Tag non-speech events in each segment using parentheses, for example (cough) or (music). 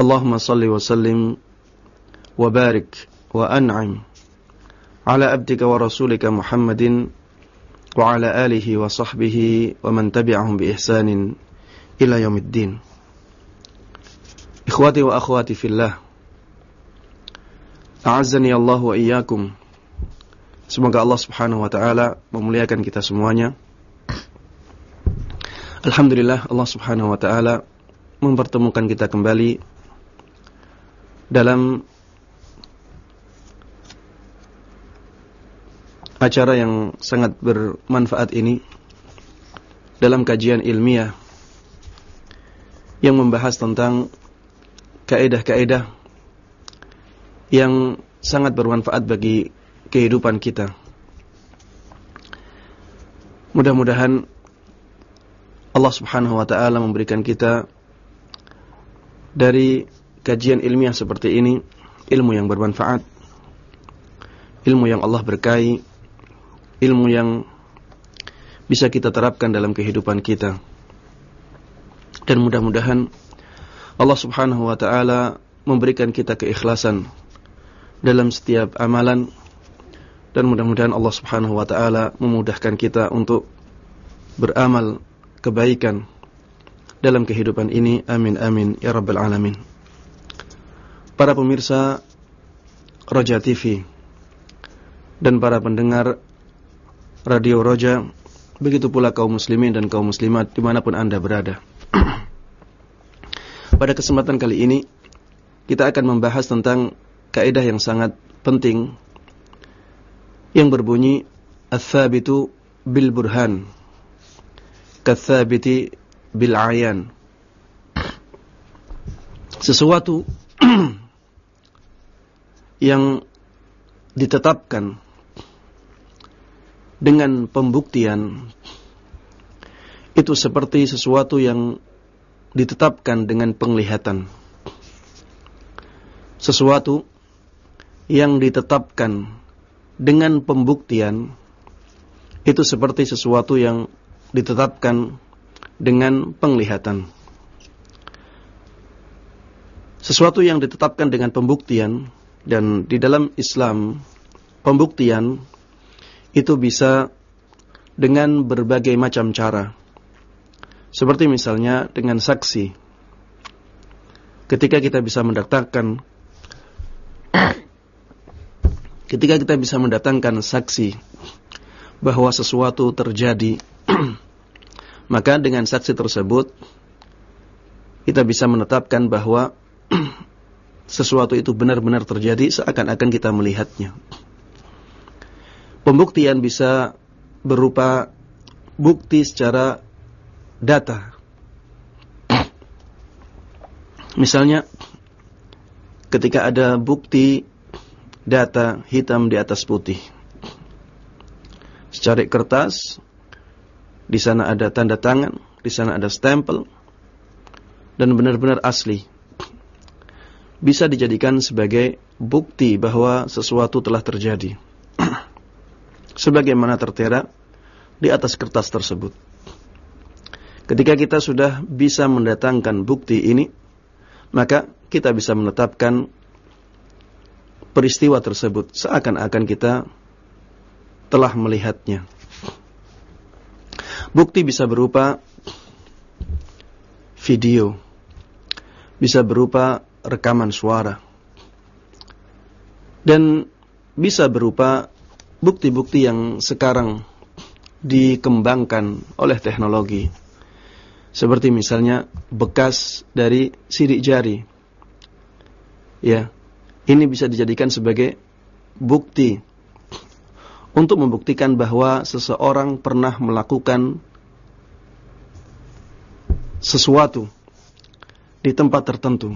اللهم صل وسلم وبارك وأنعم على عبدك ورسولك محمد وعلى آله وصحبه ومن تبعهم بإحسان إلى يوم الدين إخواتي وأخواتي في الله أعزني الله وإياكم Semoga Allah subhanahu wa ta'ala memuliakan kita semuanya Alhamdulillah Allah subhanahu wa ta'ala mempertemukan kita kembali dalam acara yang sangat bermanfaat ini dalam kajian ilmiah yang membahas tentang kaedah-kaedah yang sangat bermanfaat bagi kehidupan kita. Mudah-mudahan Allah Subhanahu wa taala memberikan kita dari kajian ilmiah seperti ini ilmu yang bermanfaat, ilmu yang Allah berkahi, ilmu yang bisa kita terapkan dalam kehidupan kita. Dan mudah-mudahan Allah Subhanahu wa taala memberikan kita keikhlasan dalam setiap amalan dan mudah-mudahan Allah Subhanahu wa taala memudahkan kita untuk beramal kebaikan dalam kehidupan ini. Amin amin ya rabbal alamin para pemirsa Roja TV dan para pendengar Radio Roja, begitu pula kaum muslimin dan kaum muslimat di mana pun anda berada. (clears throat) Pada kesempatan kali ini, kita akan membahas tentang kaidah yang sangat penting yang berbunyi Ats-tsabitu bil burhan katsabiti bil ayan. (clears throat) Sesuatu (clears throat) yang ditetapkan dengan pembuktian itu seperti sesuatu yang ditetapkan dengan penglihatan. Sesuatu yang ditetapkan dengan pembuktian itu seperti sesuatu yang ditetapkan dengan penglihatan. Sesuatu yang ditetapkan dengan pembuktian dan di dalam Islam pembuktian itu bisa dengan berbagai macam cara. Seperti misalnya dengan saksi. Ketika kita bisa mendatangkan ketika kita bisa mendatangkan saksi bahwa sesuatu terjadi (clears throat) maka dengan saksi tersebut kita bisa menetapkan bahwa (clears throat) sesuatu itu benar-benar terjadi seakan-akan kita melihatnya. Pembuktian bisa berupa bukti secara data. Misalnya ketika ada bukti data hitam di atas putih. Secara kertas di sana ada tanda tangan, di sana ada stempel dan benar-benar asli bisa dijadikan sebagai bukti bahwa sesuatu telah terjadi. (clears throat) Sebagaimana tertera di atas kertas tersebut. Ketika kita sudah bisa mendatangkan bukti ini, maka kita bisa menetapkan peristiwa tersebut seakan-akan kita telah melihatnya. Bukti bisa berupa video, bisa berupa rekaman suara. Dan bisa berupa bukti-bukti yang sekarang dikembangkan oleh teknologi. Seperti misalnya bekas dari sidik jari. Ya. Ini bisa dijadikan sebagai bukti untuk membuktikan bahwa seseorang pernah melakukan sesuatu di tempat tertentu.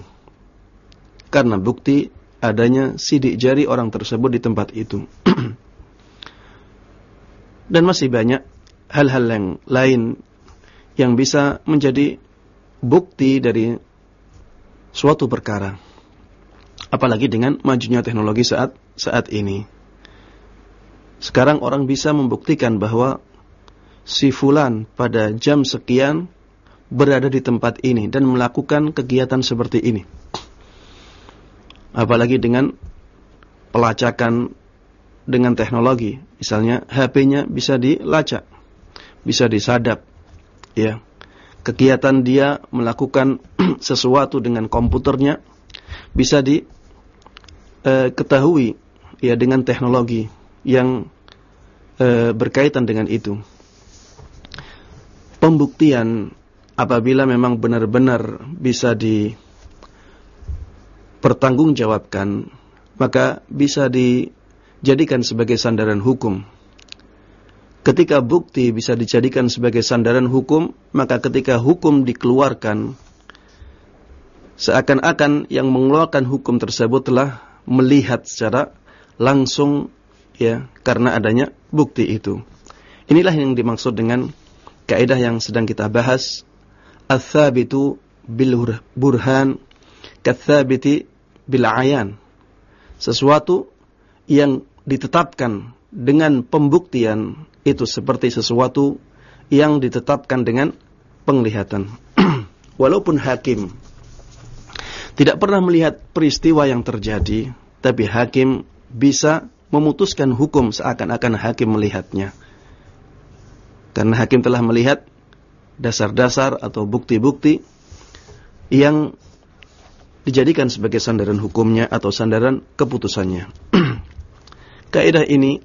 Karena bukti adanya sidik jari orang tersebut di tempat itu. (clears throat) Dan masih banyak hal-hal yang lain yang bisa menjadi bukti dari suatu perkara. Apalagi dengan majunya teknologi saat saat ini. Sekarang orang bisa membuktikan bahwa si fulan pada jam sekian berada di tempat ini dan melakukan kegiatan seperti ini. (clears throat) Apalagi dengan pelacakan dengan teknologi, misalnya HP-nya bisa dilacak, bisa disadap, ya. Kegiatan dia melakukan (clears throat) sesuatu dengan komputernya bisa diketahui eh, ya dengan teknologi yang e, berkaitan dengan itu. Pembuktian apabila memang benar-benar bisa dipertanggungjawabkan, maka bisa dijadikan sebagai sandaran hukum. Ketika bukti bisa dijadikan sebagai sandaran hukum, maka ketika hukum dikeluarkan, seakan-akan yang mengeluarkan hukum tersebut telah melihat secara langsung ya karena adanya bukti itu. Inilah yang dimaksud dengan kaidah yang sedang kita bahas Al-thabitu bil burhan kathabiti bil ayan. Sesuatu yang ditetapkan dengan pembuktian itu seperti sesuatu yang ditetapkan dengan penglihatan. (clears throat) Walaupun hakim tidak pernah melihat peristiwa yang terjadi, tapi hakim bisa memutuskan hukum seakan-akan hakim melihatnya. Karena hakim telah melihat dasar-dasar atau bukti-bukti yang dijadikan sebagai sandaran hukumnya atau sandaran keputusannya. (clears throat) Kaidah ini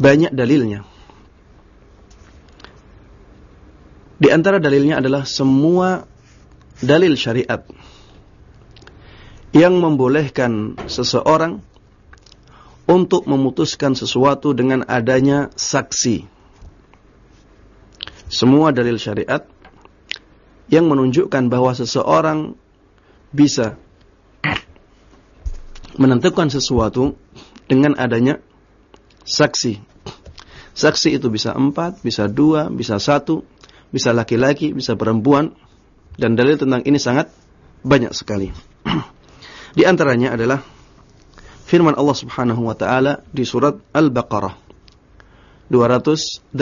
banyak dalilnya. Di antara dalilnya adalah semua dalil syariat yang membolehkan seseorang untuk memutuskan sesuatu dengan adanya saksi semua dalil syariat yang menunjukkan bahwa seseorang bisa menentukan sesuatu dengan adanya saksi. Saksi itu bisa empat, bisa dua, bisa satu, bisa laki-laki, bisa perempuan. Dan dalil tentang ini sangat banyak sekali. di antaranya adalah firman Allah Subhanahu wa taala di surat Al-Baqarah 282.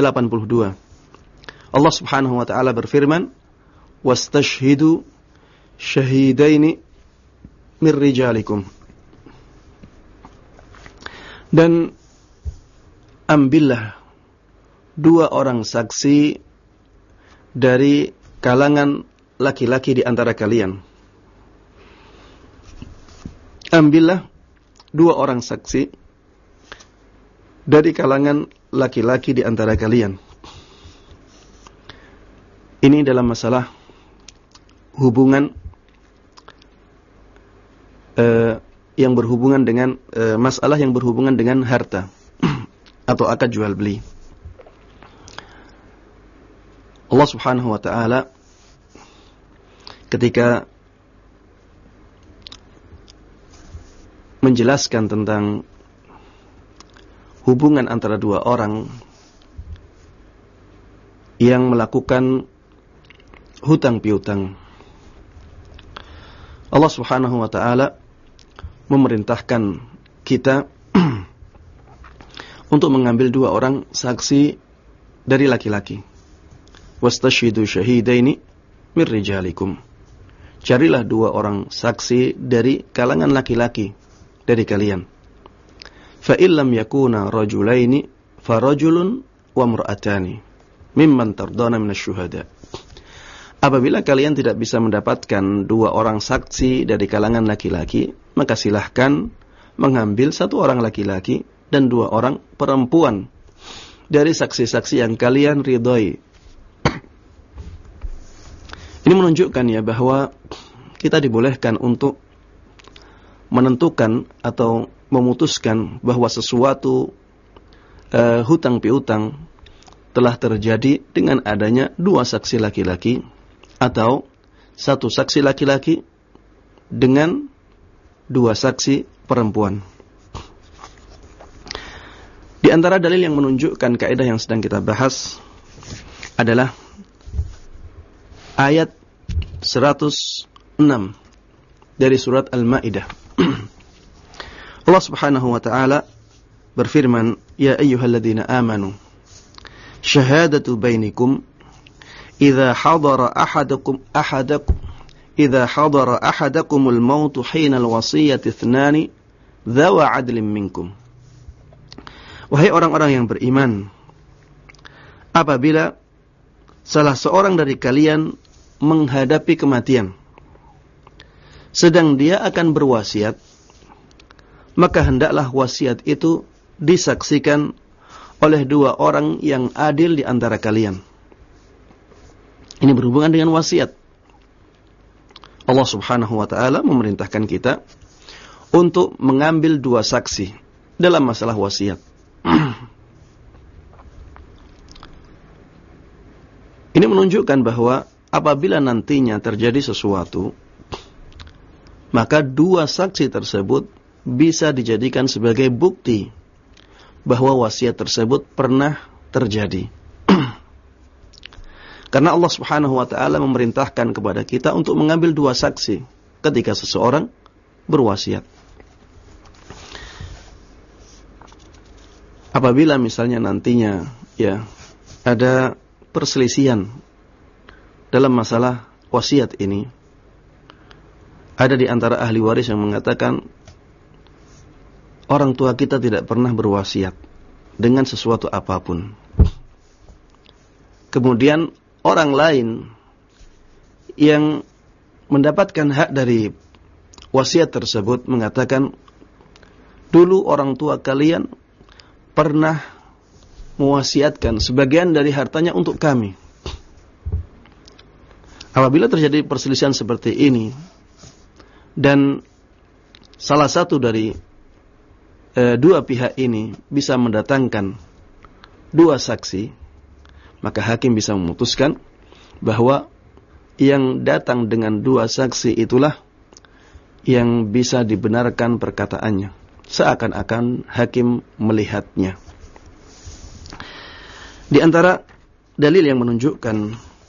Allah Subhanahu wa taala berfirman, "Wastashhidu syahidaini min rijalikum." Dan ambillah dua orang saksi dari kalangan laki-laki di antara kalian. Ambillah dua orang saksi dari kalangan laki-laki di antara kalian. Ini dalam masalah hubungan uh, yang berhubungan dengan uh, masalah yang berhubungan dengan harta (clears throat) atau akad jual beli. Allah Subhanahu wa taala ketika menjelaskan tentang hubungan antara dua orang yang melakukan hutang piutang. Allah Subhanahu wa taala memerintahkan kita (clears throat) untuk mengambil dua orang saksi dari laki-laki. Wastashidu syahidaini mir rijalikum. Carilah dua orang saksi dari kalangan laki-laki dari kalian. Fa illam yakuna rajulaini farajulun wa mar'atani mimman tardana minasyuhada. Apabila kalian tidak bisa mendapatkan dua orang saksi dari kalangan laki-laki, maka silahkan mengambil satu orang laki-laki dan dua orang perempuan dari saksi-saksi yang kalian ridhoi. (clears throat) Ini menunjukkan ya bahwa kita dibolehkan untuk menentukan atau memutuskan bahwa sesuatu uh, hutang piutang telah terjadi dengan adanya dua saksi laki-laki atau satu saksi laki-laki dengan dua saksi perempuan. Di antara dalil yang menunjukkan kaidah yang sedang kita bahas adalah ayat 106 dari surat Al-Maidah. (clears throat) Allah Subhanahu wa taala berfirman, "Ya ayyuhalladzina amanu, syahadatu bainikum idza hadara ahadakum ahadakum idza hadara ahadakumul maut hina al-wasiyyati ithnani dzawa 'adlin minkum." Wahai orang-orang yang beriman, apabila salah seorang dari kalian menghadapi kematian, sedang dia akan berwasiat, maka hendaklah wasiat itu disaksikan oleh dua orang yang adil di antara kalian. Ini berhubungan dengan wasiat. Allah Subhanahu wa taala memerintahkan kita untuk mengambil dua saksi dalam masalah wasiat. (clears throat) Ini menunjukkan bahwa apabila nantinya terjadi sesuatu, maka dua saksi tersebut bisa dijadikan sebagai bukti bahwa wasiat tersebut pernah terjadi. Karena Allah Subhanahu wa taala memerintahkan kepada kita untuk mengambil dua saksi ketika seseorang berwasiat. apabila misalnya nantinya ya ada perselisihan dalam masalah wasiat ini ada di antara ahli waris yang mengatakan orang tua kita tidak pernah berwasiat dengan sesuatu apa pun kemudian orang lain yang mendapatkan hak dari wasiat tersebut mengatakan dulu orang tua kalian pernah mewasiatkan sebagian dari hartanya untuk kami. Apabila terjadi perselisihan seperti ini dan salah satu dari e, dua pihak ini bisa mendatangkan dua saksi, maka hakim bisa memutuskan bahwa yang datang dengan dua saksi itulah yang bisa dibenarkan perkataannya seakan-akan hakim melihatnya. Di antara dalil yang menunjukkan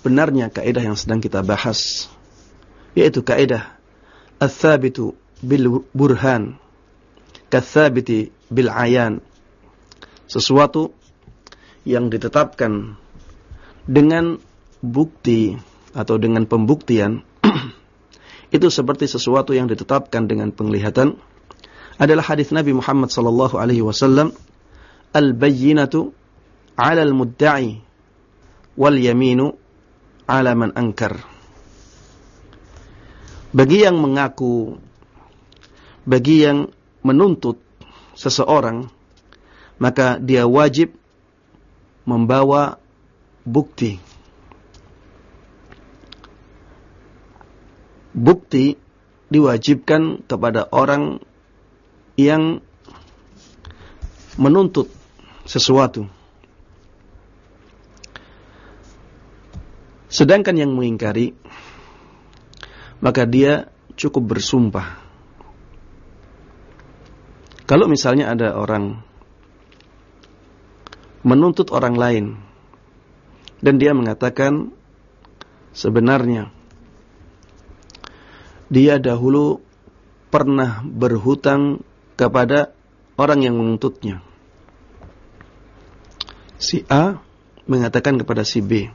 benarnya kaidah yang sedang kita bahas yaitu kaidah ats-tsabitu bil burhan katsabiti bil ayan sesuatu yang ditetapkan dengan bukti atau dengan pembuktian (clears throat) itu seperti sesuatu yang ditetapkan dengan penglihatan adalah hadis Nabi Muhammad sallallahu alaihi wasallam al-bayyinatu 'ala al-mudda'i wal yaminu 'ala man ankar. Bagi yang mengaku bagi yang menuntut seseorang maka dia wajib membawa bukti bukti diwajibkan kepada orang yang menuntut sesuatu. Sedangkan yang mengingkari, maka dia cukup bersumpah. Kalau misalnya ada orang menuntut orang lain, dan dia mengatakan sebenarnya dia dahulu pernah berhutang kepada orang yang menuntutnya. Si A mengatakan kepada si B,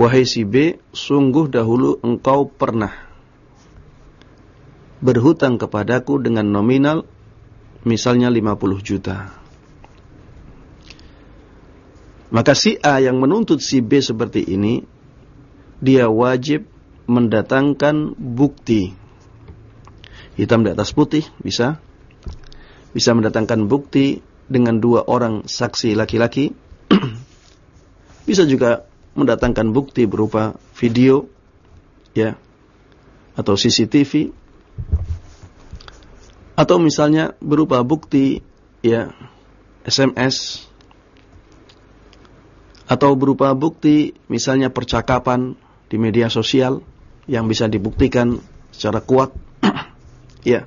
Wahai si B, sungguh dahulu engkau pernah berhutang kepadaku dengan nominal misalnya 50 juta. Maka si A yang menuntut si B seperti ini, dia wajib mendatangkan bukti. Hitam di atas putih bisa. Bisa mendatangkan bukti dengan dua orang saksi laki-laki. (clears throat) Bisa juga mendatangkan bukti berupa video ya atau CCTV atau misalnya berupa bukti ya SMS atau berupa bukti misalnya percakapan di media sosial yang bisa dibuktikan secara kuat. (clears throat) ya.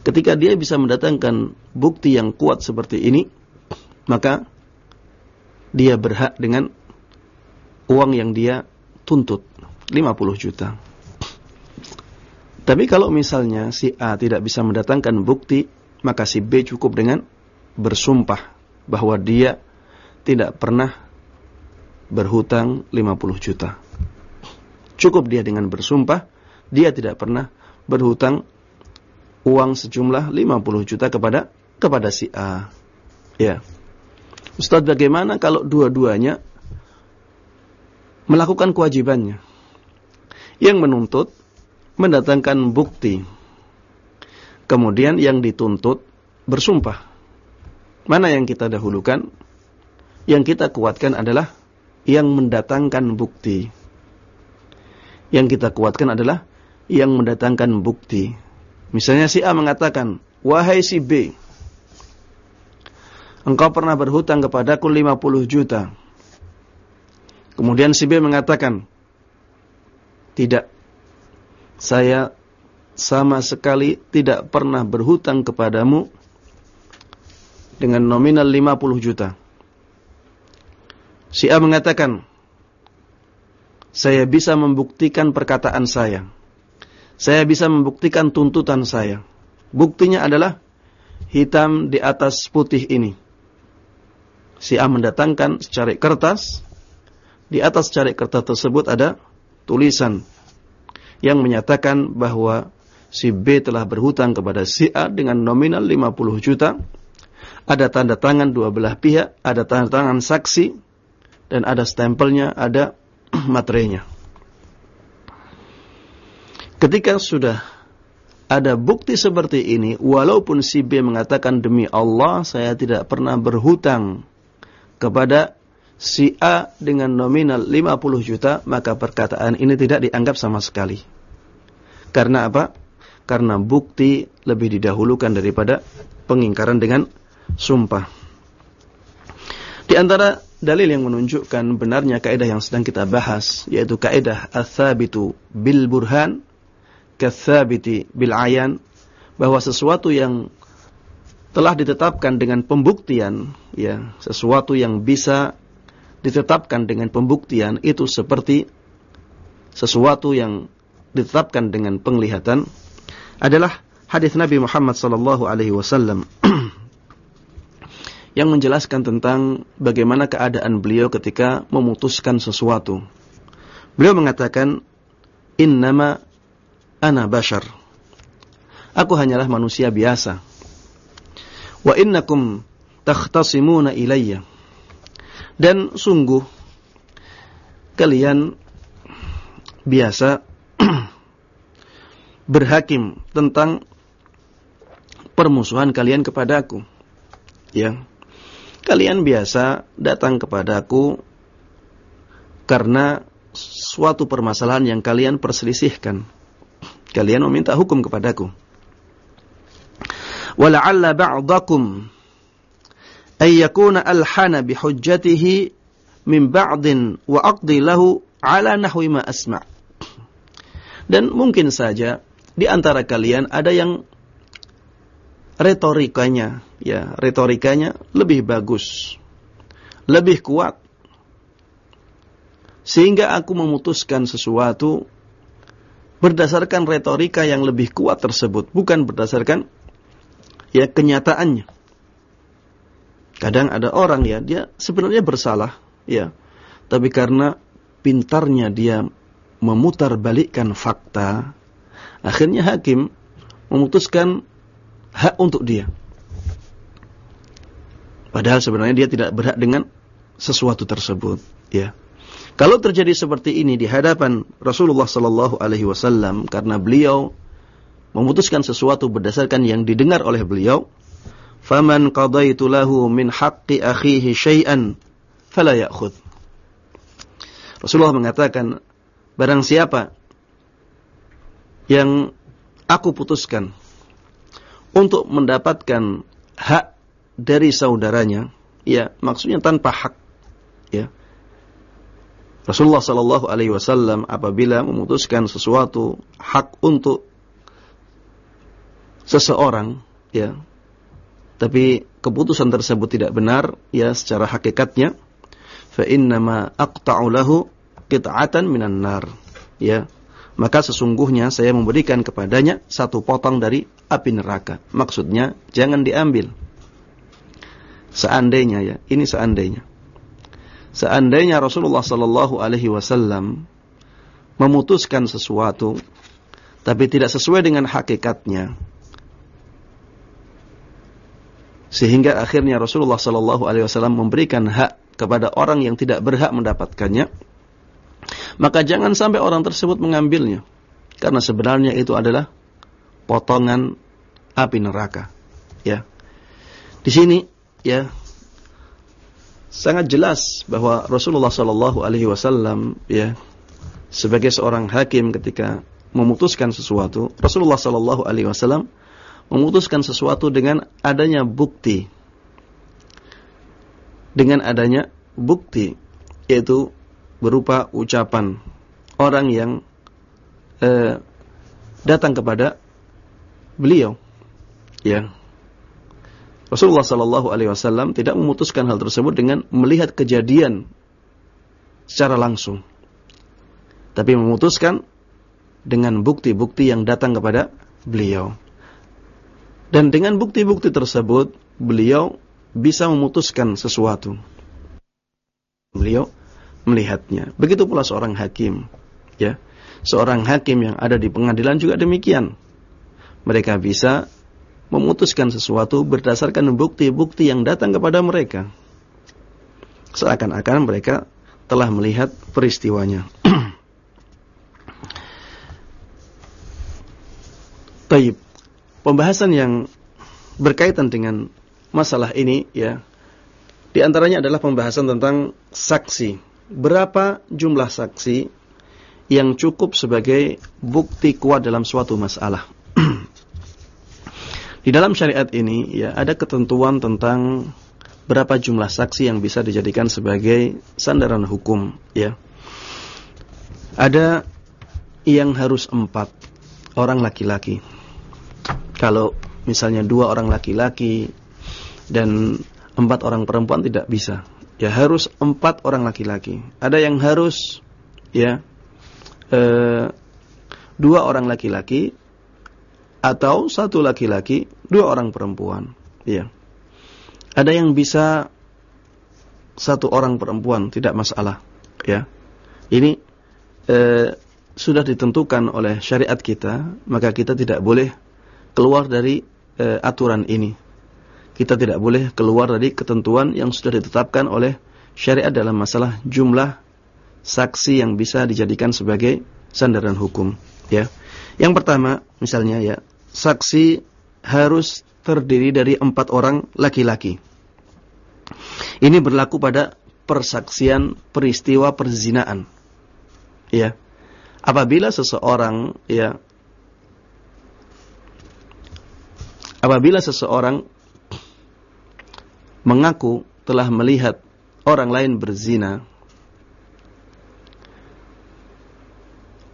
Ketika dia bisa mendatangkan bukti yang kuat seperti ini, maka dia berhak dengan uang yang dia tuntut 50 juta. Tapi kalau misalnya si A tidak bisa mendatangkan bukti, maka si B cukup dengan bersumpah bahwa dia tidak pernah berhutang 50 juta. Cukup dia dengan bersumpah, dia tidak pernah berhutang uang sejumlah 50 juta kepada kepada si A. Ya. Ustaz bagaimana kalau dua-duanya melakukan kewajibannya? Yang menuntut mendatangkan bukti. Kemudian yang dituntut bersumpah. Mana yang kita dahulukan? Yang kita kuatkan adalah yang mendatangkan bukti. Yang kita kuatkan adalah yang mendatangkan bukti. Misalnya si A mengatakan, Wahai si B, engkau pernah berhutang kepadaku 50 juta. Kemudian si B mengatakan, Tidak, saya sama sekali tidak pernah berhutang kepadamu dengan nominal 50 juta. Si A mengatakan, saya bisa membuktikan perkataan saya. Saya bisa membuktikan tuntutan saya. Buktinya adalah hitam di atas putih ini. Si A mendatangkan secari kertas. Di atas secari kertas tersebut ada tulisan yang menyatakan bahwa si B telah berhutang kepada si A dengan nominal 50 juta. Ada tanda tangan dua belah pihak, ada tanda tangan saksi, dan ada stempelnya, ada (clears throat) materainya. Ketika sudah ada bukti seperti ini, walaupun si B mengatakan demi Allah saya tidak pernah berhutang kepada si A dengan nominal 50 juta, maka perkataan ini tidak dianggap sama sekali. Karena apa? Karena bukti lebih didahulukan daripada pengingkaran dengan sumpah. Di antara dalil yang menunjukkan benarnya kaidah yang sedang kita bahas, yaitu kaidah ats-tsabitu bil burhan katsabiti bil ayan bahwa sesuatu yang telah ditetapkan dengan pembuktian ya sesuatu yang bisa ditetapkan dengan pembuktian itu seperti sesuatu yang ditetapkan dengan penglihatan adalah hadis Nabi Muhammad sallallahu alaihi wasallam (clears throat) yang menjelaskan tentang bagaimana keadaan beliau ketika memutuskan sesuatu. Beliau mengatakan innama ana bashar. Aku hanyalah manusia biasa. Wa innakum takhtasimuna ilayya. Dan sungguh kalian biasa (clears throat) berhakim tentang permusuhan kalian kepadaku. Ya. Kalian biasa datang kepadaku karena suatu permasalahan yang kalian perselisihkan kalian meminta hukum kepadaku. Wala'alla ba'dakum ay yakuna alhana bihujjatihi min ba'din wa aqdi lahu ala nahwi ma asma'. Dan mungkin saja di antara kalian ada yang retorikanya ya, retorikanya lebih bagus. Lebih kuat. Sehingga aku memutuskan sesuatu berdasarkan retorika yang lebih kuat tersebut, bukan berdasarkan ya kenyataannya. Kadang ada orang ya, dia sebenarnya bersalah, ya. Tapi karena pintarnya dia memutar balikkan fakta, akhirnya hakim memutuskan hak untuk dia. Padahal sebenarnya dia tidak berhak dengan sesuatu tersebut, ya. Kalau terjadi seperti ini di hadapan Rasulullah sallallahu alaihi wasallam karena beliau memutuskan sesuatu berdasarkan yang didengar oleh beliau, "Faman qadaitu lahu min haqqi akhihi syai'an fala ya'khudh." Rasulullah mengatakan, barang siapa yang aku putuskan untuk mendapatkan hak dari saudaranya, ya maksudnya tanpa hak, ya. Rasulullah Shallallahu Alaihi Wasallam apabila memutuskan sesuatu hak untuk seseorang, ya, tapi keputusan tersebut tidak benar, ya, secara hakikatnya, fa innama aqta'u lahu qit'atan minan nar, ya, maka sesungguhnya saya memberikan kepadanya satu potong dari api neraka. Maksudnya jangan diambil. Seandainya ya, ini seandainya seandainya Rasulullah sallallahu alaihi wasallam memutuskan sesuatu tapi tidak sesuai dengan hakikatnya sehingga akhirnya Rasulullah sallallahu alaihi wasallam memberikan hak kepada orang yang tidak berhak mendapatkannya maka jangan sampai orang tersebut mengambilnya. Karena sebenarnya itu adalah potongan api neraka. Ya. Di sini ya sangat jelas bahwa Rasulullah Shallallahu Alaihi Wasallam ya sebagai seorang hakim ketika memutuskan sesuatu Rasulullah Shallallahu Alaihi Wasallam memutuskan sesuatu dengan adanya bukti. Dengan adanya bukti yaitu berupa ucapan orang yang eh, datang kepada beliau ya Rasulullah Shallallahu Alaihi Wasallam tidak memutuskan hal tersebut dengan melihat kejadian secara langsung, tapi memutuskan dengan bukti-bukti yang datang kepada beliau. Dan dengan bukti-bukti tersebut, beliau bisa memutuskan sesuatu. Beliau melihatnya. Begitu pula seorang hakim, ya. Seorang hakim yang ada di pengadilan juga demikian. Mereka bisa memutuskan sesuatu berdasarkan bukti-bukti yang datang kepada mereka. Seakan-akan mereka telah melihat peristiwanya. (clears throat) Taib. Pembahasan yang berkaitan dengan masalah ini ya. Di antaranya adalah pembahasan tentang saksi. Berapa jumlah saksi yang cukup sebagai bukti kuat dalam suatu masalah. (clears throat) Di dalam syariat ini ya ada ketentuan tentang berapa jumlah saksi yang bisa dijadikan sebagai sandaran hukum ya. Ada yang harus empat orang laki-laki. Kalau misalnya dua orang laki-laki dan empat orang perempuan tidak bisa. Ya harus empat orang laki-laki. Ada yang harus ya eh, dua orang laki-laki atau satu laki-laki, dua orang perempuan. Ya. Ada yang bisa satu orang perempuan, tidak masalah. Ya. Ini eh, sudah ditentukan oleh syariat kita, maka kita tidak boleh keluar dari eh, aturan ini. Kita tidak boleh keluar dari ketentuan yang sudah ditetapkan oleh syariat dalam masalah jumlah saksi yang bisa dijadikan sebagai sandaran hukum. Ya. Yang pertama, misalnya ya, saksi harus terdiri dari empat orang laki-laki. Ini berlaku pada persaksian peristiwa perzinaan. Ya. Apabila seseorang ya apabila seseorang mengaku telah melihat orang lain berzina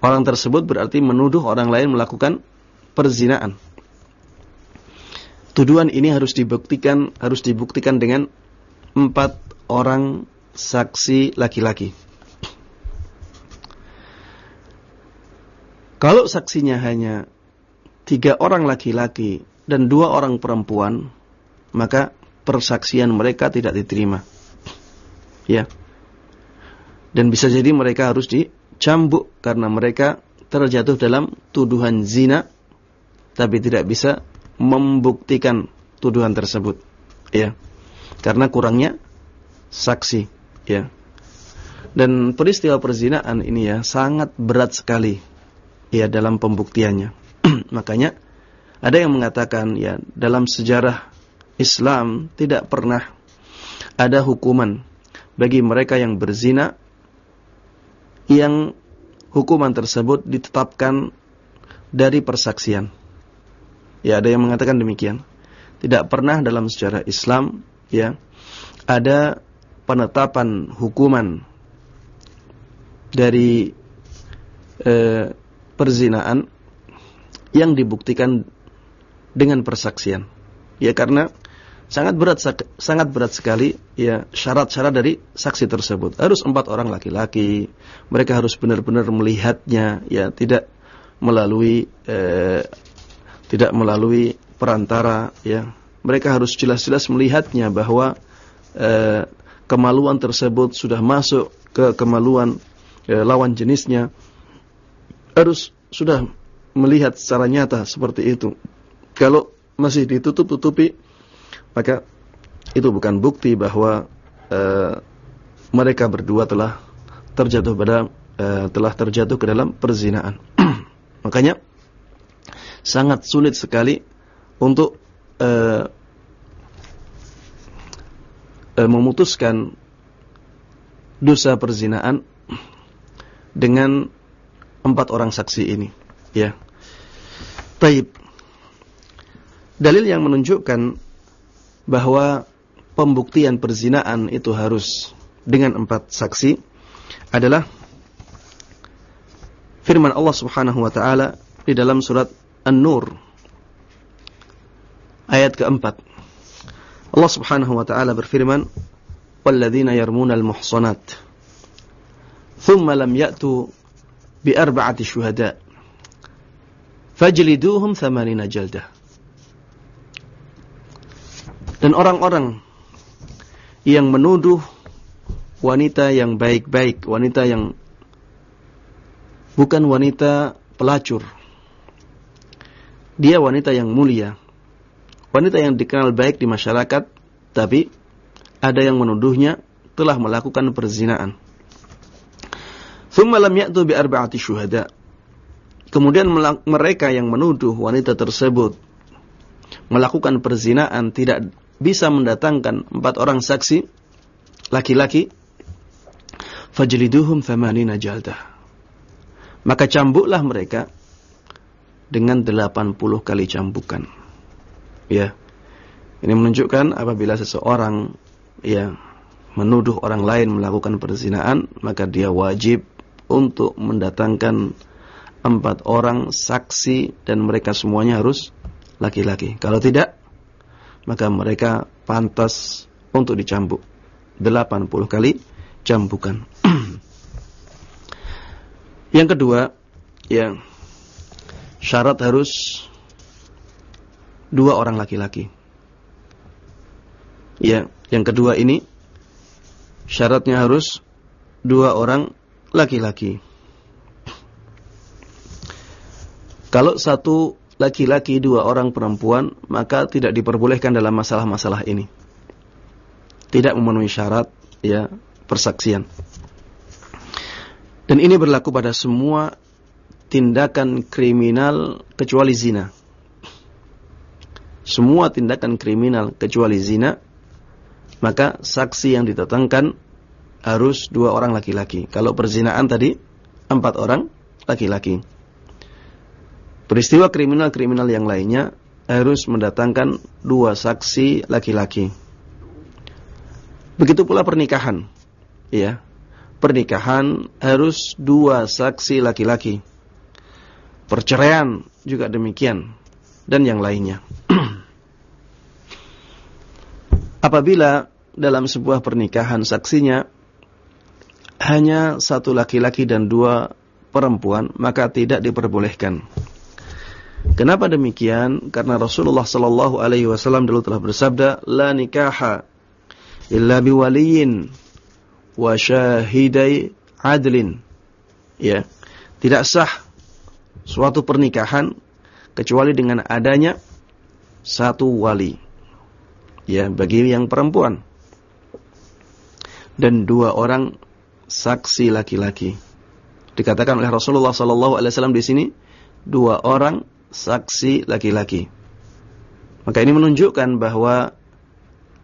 Orang tersebut berarti menuduh orang lain melakukan perzinaan. Tuduhan ini harus dibuktikan harus dibuktikan dengan empat orang saksi laki-laki. Kalau saksinya hanya tiga orang laki-laki dan dua orang perempuan, maka persaksian mereka tidak diterima. Ya. Dan bisa jadi mereka harus di cambuk karena mereka terjatuh dalam tuduhan zina tapi tidak bisa membuktikan tuduhan tersebut. Ya. Karena kurangnya saksi. Ya. Dan peristiwa perzinaan ini ya sangat berat sekali ya dalam pembuktiannya. (clears throat) Makanya ada yang mengatakan ya dalam sejarah Islam tidak pernah ada hukuman bagi mereka yang berzina yang hukuman tersebut ditetapkan dari persaksian. Ya, ada yang mengatakan demikian. Tidak pernah dalam sejarah Islam ya ada penetapan hukuman dari eh, perzinaan yang dibuktikan dengan persaksian. Ya karena sangat berat sangat berat sekali ya syarat-syarat dari saksi tersebut. Harus empat orang laki-laki. Mereka harus benar-benar melihatnya ya tidak melalui eh, tidak melalui perantara ya. Mereka harus jelas-jelas melihatnya bahwa eh, kemaluan tersebut sudah masuk ke kemaluan eh, lawan jenisnya. Harus sudah melihat secara nyata seperti itu. Kalau masih ditutup-tutupi, maka itu bukan bukti bahwa uh, mereka berdua telah terjatuh pada uh, telah terjatuh ke dalam perzinaan. (clears throat) Makanya sangat sulit sekali untuk uh, uh, memutuskan dosa perzinaan dengan empat orang saksi ini, ya. Taib. Dalil yang menunjukkan bahwa pembuktian perzinaan itu harus dengan empat saksi adalah firman Allah Subhanahu wa taala di dalam surat An-Nur ayat keempat. Allah Subhanahu wa taala berfirman, "Walladzina yarmuna al-muhsanat thumma lam ya'tu bi arba'ati syuhada' fajliduhum thamanina jaldah. Dan orang-orang yang menuduh wanita yang baik-baik, wanita yang bukan wanita pelacur. Dia wanita yang mulia. Wanita yang dikenal baik di masyarakat, tapi ada yang menuduhnya telah melakukan perzinaan. Thumma lam ya'tu bi syuhada. Kemudian mereka yang menuduh wanita tersebut melakukan perzinaan tidak bisa mendatangkan empat orang saksi laki-laki. Fajliduhum thamanina jaldah. Maka cambuklah mereka dengan 80 kali cambukan. Ya. Ini menunjukkan apabila seseorang ya menuduh orang lain melakukan perzinaan maka dia wajib untuk mendatangkan empat orang saksi dan mereka semuanya harus laki-laki. Kalau tidak, maka mereka pantas untuk dicambuk. 80 kali cambukan. (clears throat) yang kedua, yang syarat harus dua orang laki-laki. Ya, yang kedua ini syaratnya harus dua orang laki-laki. (clears throat) Kalau satu laki-laki, dua orang perempuan, maka tidak diperbolehkan dalam masalah-masalah ini. Tidak memenuhi syarat ya persaksian. Dan ini berlaku pada semua tindakan kriminal kecuali zina. Semua tindakan kriminal kecuali zina, maka saksi yang ditetangkan harus dua orang laki-laki. Kalau perzinaan tadi empat orang laki-laki. Peristiwa kriminal-kriminal yang lainnya harus mendatangkan dua saksi laki-laki. Begitu pula pernikahan. Ya. Pernikahan harus dua saksi laki-laki. Perceraian juga demikian dan yang lainnya. (clears throat) Apabila dalam sebuah pernikahan saksinya hanya satu laki-laki dan dua perempuan, maka tidak diperbolehkan. Kenapa demikian? Karena Rasulullah sallallahu alaihi wasallam dulu telah bersabda, "La nikaha illa biwaliyin wa syahidai adlin." Ya. Tidak sah suatu pernikahan kecuali dengan adanya satu wali. Ya, bagi yang perempuan. Dan dua orang saksi laki-laki. Dikatakan oleh Rasulullah sallallahu alaihi wasallam di sini dua orang saksi laki-laki. Maka ini menunjukkan bahwa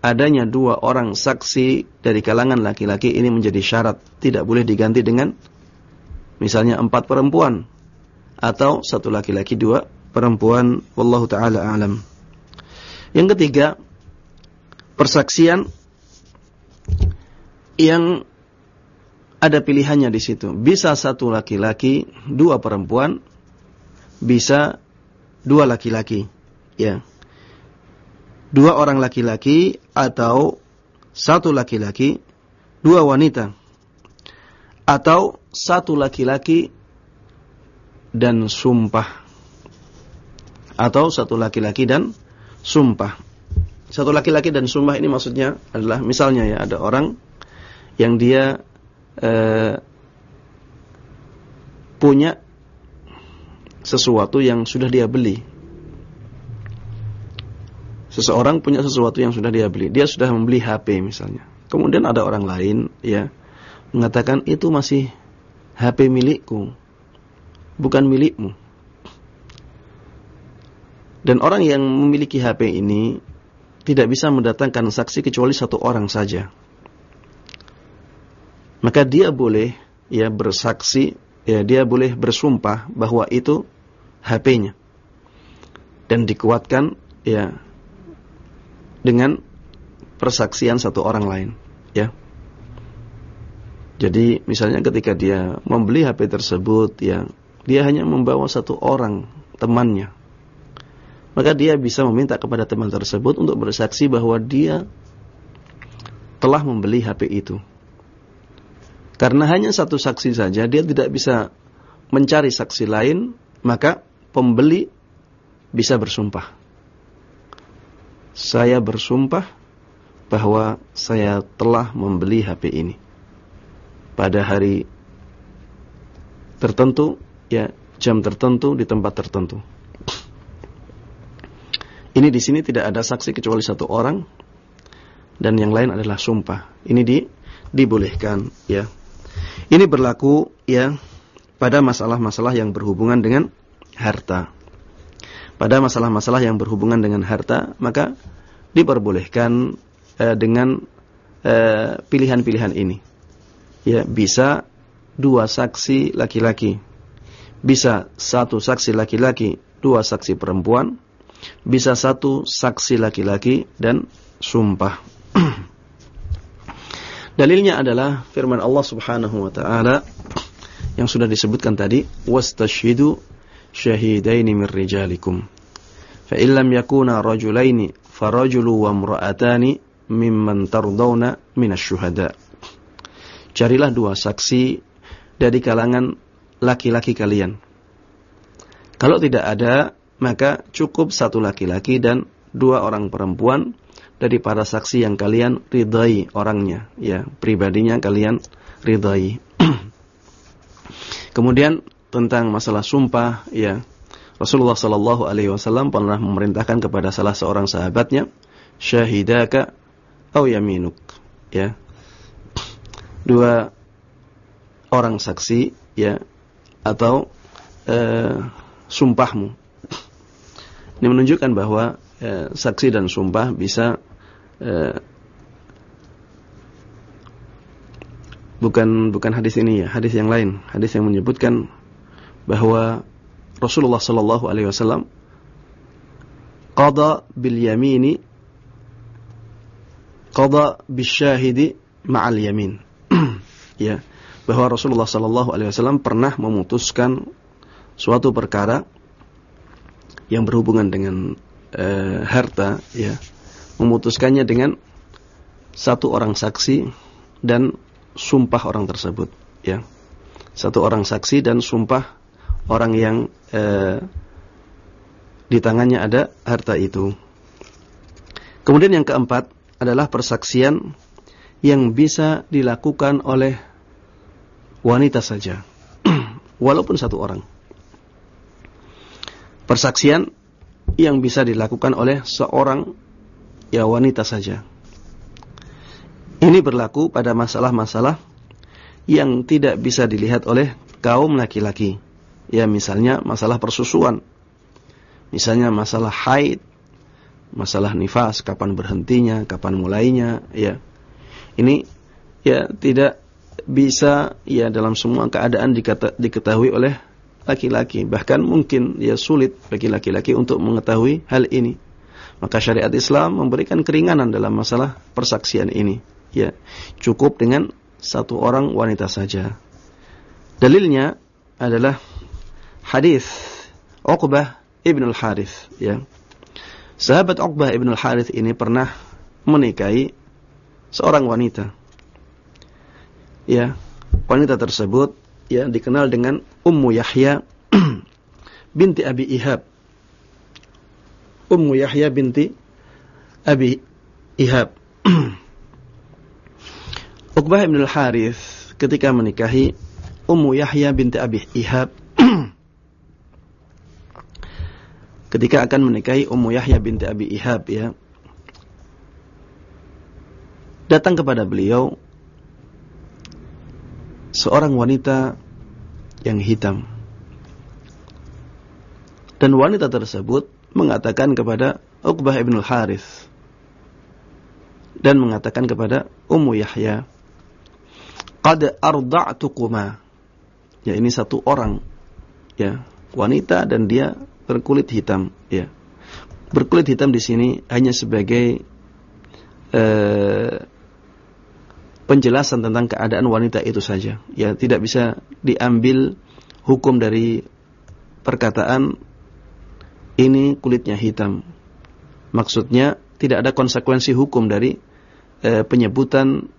adanya dua orang saksi dari kalangan laki-laki ini menjadi syarat. Tidak boleh diganti dengan misalnya empat perempuan. Atau satu laki-laki dua perempuan. Wallahu ta'ala alam. Yang ketiga, persaksian yang ada pilihannya di situ. Bisa satu laki-laki, dua perempuan, bisa dua laki-laki, ya. Dua orang laki-laki atau satu laki-laki, dua wanita. Atau satu laki-laki dan sumpah. Atau satu laki-laki dan sumpah. Satu laki-laki dan sumpah ini maksudnya adalah misalnya ya ada orang yang dia eh, punya sesuatu yang sudah dia beli. Seseorang punya sesuatu yang sudah dia beli. Dia sudah membeli HP misalnya. Kemudian ada orang lain ya mengatakan itu masih HP milikku. Bukan milikmu. Dan orang yang memiliki HP ini tidak bisa mendatangkan saksi kecuali satu orang saja maka dia boleh ya bersaksi, ya dia boleh bersumpah bahwa itu HP-nya. Dan dikuatkan ya dengan persaksian satu orang lain, ya. Jadi misalnya ketika dia membeli HP tersebut ya, dia hanya membawa satu orang temannya. Maka dia bisa meminta kepada teman tersebut untuk bersaksi bahwa dia telah membeli HP itu. Karena hanya satu saksi saja, dia tidak bisa mencari saksi lain, maka pembeli bisa bersumpah. Saya bersumpah bahwa saya telah membeli HP ini pada hari tertentu, ya jam tertentu di tempat tertentu. Ini di sini tidak ada saksi kecuali satu orang dan yang lain adalah sumpah. Ini di dibolehkan, ya. Ini berlaku ya pada masalah-masalah yang berhubungan dengan harta. Pada masalah-masalah yang berhubungan dengan harta, maka diperbolehkan eh, dengan eh, pilihan-pilihan eh, ini. Ya, bisa dua saksi laki-laki. Bisa satu saksi laki-laki, dua saksi perempuan. Bisa satu saksi laki-laki dan sumpah. (clears throat) Dalilnya adalah firman Allah Subhanahu wa taala yang sudah disebutkan tadi, "Wastashhidu syahidaini min rijalikum." Fa in lam yakuna rajulaini farajulu wa imra'atani mimman tardawna minasy-syuhada. Carilah dua saksi dari kalangan laki-laki kalian. Kalau tidak ada, maka cukup satu laki-laki dan dua orang perempuan dari para saksi yang kalian ridai orangnya, ya, pribadinya kalian ridai. (clears throat) Kemudian tentang masalah sumpah, ya, Rasulullah Shallallahu Alaihi Wasallam pernah memerintahkan kepada salah seorang sahabatnya, syahidaka atau yaminuk, ya, dua orang saksi, ya, atau uh, sumpahmu. Ini menunjukkan bahwa uh, saksi dan sumpah bisa Eh, bukan bukan hadis ini ya, hadis yang lain, hadis yang menyebutkan bahwa Rasulullah sallallahu alaihi wasallam qada bil yamini qada bisyahidi ma'al yamin. (clears throat) ya, bahwa Rasulullah sallallahu alaihi wasallam pernah memutuskan suatu perkara yang berhubungan dengan uh, harta ya memutuskannya dengan satu orang saksi dan sumpah orang tersebut ya. Satu orang saksi dan sumpah orang yang eh, di tangannya ada harta itu. Kemudian yang keempat adalah persaksian yang bisa dilakukan oleh wanita saja. (clears throat) Walaupun satu orang. Persaksian yang bisa dilakukan oleh seorang ya wanita saja. Ini berlaku pada masalah-masalah yang tidak bisa dilihat oleh kaum laki-laki. Ya misalnya masalah persusuan. Misalnya masalah haid, masalah nifas, kapan berhentinya, kapan mulainya, ya. Ini ya tidak bisa ya dalam semua keadaan dikata, diketahui oleh laki-laki. Bahkan mungkin ya sulit bagi laki-laki untuk mengetahui hal ini. Maka syariat Islam memberikan keringanan dalam masalah persaksian ini. Ya, cukup dengan satu orang wanita saja. Dalilnya adalah hadis Uqbah ibn al-Harith ya. Sahabat Uqbah ibn al-Harith ini pernah menikahi seorang wanita. Ya, wanita tersebut ya dikenal dengan Ummu Yahya (clears throat) binti Abi Ihab. Ummu Yahya binti Abi Ihab. (clears throat) Uqbah ibn al-Harith ketika menikahi Ummu Yahya binti Abi Ihab (clears throat) ketika akan menikahi Ummu Yahya binti Abi Ihab ya datang kepada beliau seorang wanita yang hitam dan wanita tersebut mengatakan kepada Uqbah ibn al-Harith dan mengatakan kepada Ummu Yahya qad arda'tukuma ya ini satu orang ya wanita dan dia berkulit hitam ya. Berkulit hitam di sini hanya sebagai uh, penjelasan tentang keadaan wanita itu saja. Ya tidak bisa diambil hukum dari perkataan ini kulitnya hitam. Maksudnya tidak ada konsekuensi hukum dari uh, penyebutan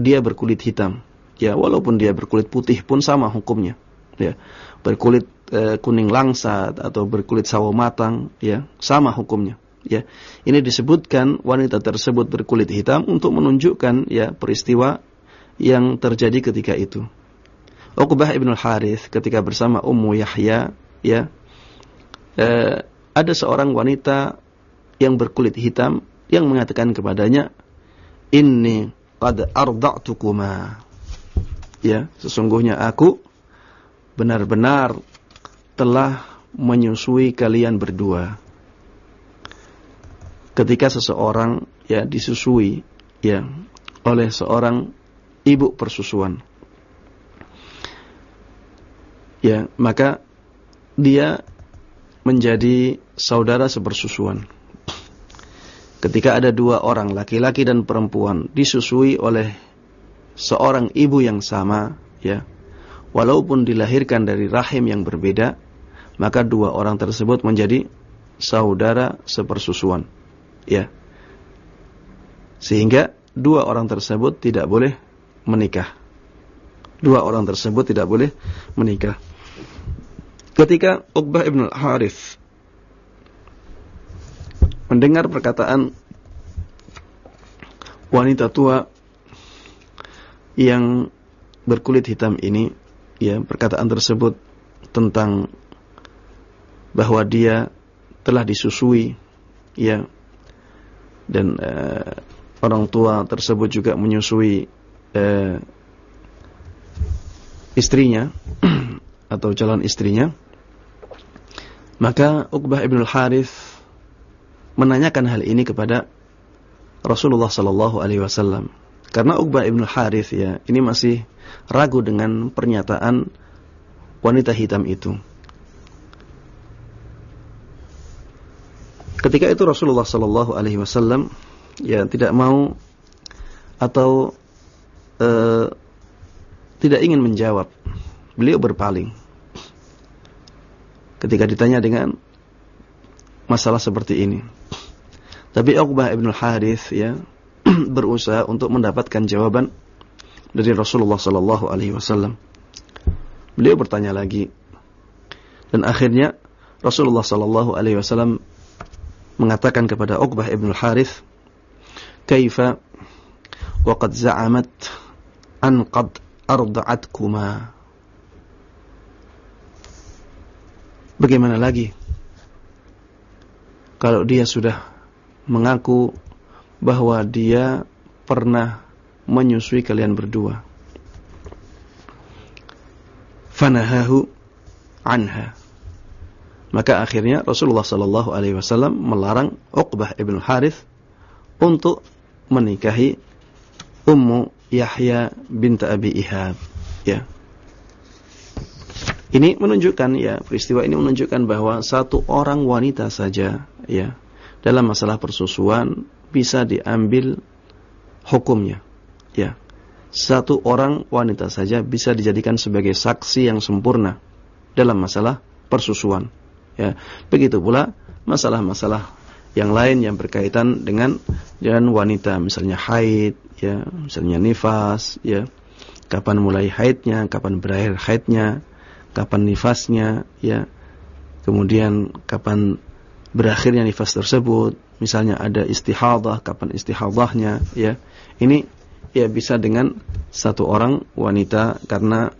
dia berkulit hitam. Ya walaupun dia berkulit putih pun sama hukumnya. Ya berkulit e, kuning langsat atau berkulit sawo matang ya sama hukumnya. Ya ini disebutkan wanita tersebut berkulit hitam untuk menunjukkan ya peristiwa yang terjadi ketika itu. Uqbah ibn al-Harith ketika bersama Ummu Yahya ya e, ada seorang wanita yang berkulit hitam yang mengatakan kepadanya ini qad arda'tukuma. Ya sesungguhnya aku benar-benar telah menyusui kalian berdua. Ketika seseorang ya disusui ya oleh seorang ibu persusuan. Ya maka dia menjadi saudara sepersusuan ketika ada dua orang laki-laki dan perempuan disusui oleh seorang ibu yang sama, ya, walaupun dilahirkan dari rahim yang berbeda, maka dua orang tersebut menjadi saudara sepersusuan, ya. Sehingga dua orang tersebut tidak boleh menikah. Dua orang tersebut tidak boleh menikah. Ketika Uqbah ibn al-Harith mendengar perkataan wanita tua yang berkulit hitam ini ya perkataan tersebut tentang bahwa dia telah disusui ya dan uh, orang tua tersebut juga menyusui uh, istrinya (clears throat) atau calon istrinya maka Uqbah ibn al-Harith menanyakan hal ini kepada Rasulullah sallallahu alaihi wasallam karena Uqbah ibn Harith ya, ini masih ragu dengan pernyataan wanita hitam itu. Ketika itu Rasulullah Sallallahu Alaihi Wasallam ya tidak mau atau uh, tidak ingin menjawab. Beliau berpaling. Ketika ditanya dengan masalah seperti ini. Tapi Uqbah ibn Harith ya (clears throat) berusaha untuk mendapatkan jawaban dari Rasulullah sallallahu alaihi wasallam. Beliau bertanya lagi. Dan akhirnya Rasulullah sallallahu alaihi wasallam mengatakan kepada Uqbah ibn Harith, "Kaifa qad za'amat an qad arda'atkuma?" Bagaimana lagi kalau dia sudah mengaku bahwa dia pernah menyusui kalian berdua. Fanahahu anha. Maka akhirnya Rasulullah sallallahu alaihi wasallam melarang Uqbah ibn Harith untuk menikahi Ummu Yahya bint Abi Ihab. Ya. Ini menunjukkan ya, peristiwa ini menunjukkan bahwa satu orang wanita saja ya dalam masalah persusuan bisa diambil hukumnya. Ya. satu orang wanita saja bisa dijadikan sebagai saksi yang sempurna dalam masalah persusuan. Ya, begitu pula masalah-masalah yang lain yang berkaitan dengan dengan wanita, misalnya haid, ya, misalnya nifas, ya, kapan mulai haidnya, kapan berakhir haidnya, kapan nifasnya, ya, kemudian kapan berakhirnya nifas tersebut, misalnya ada istihadah, kapan istihadahnya, ya, ini ya bisa dengan satu orang wanita karena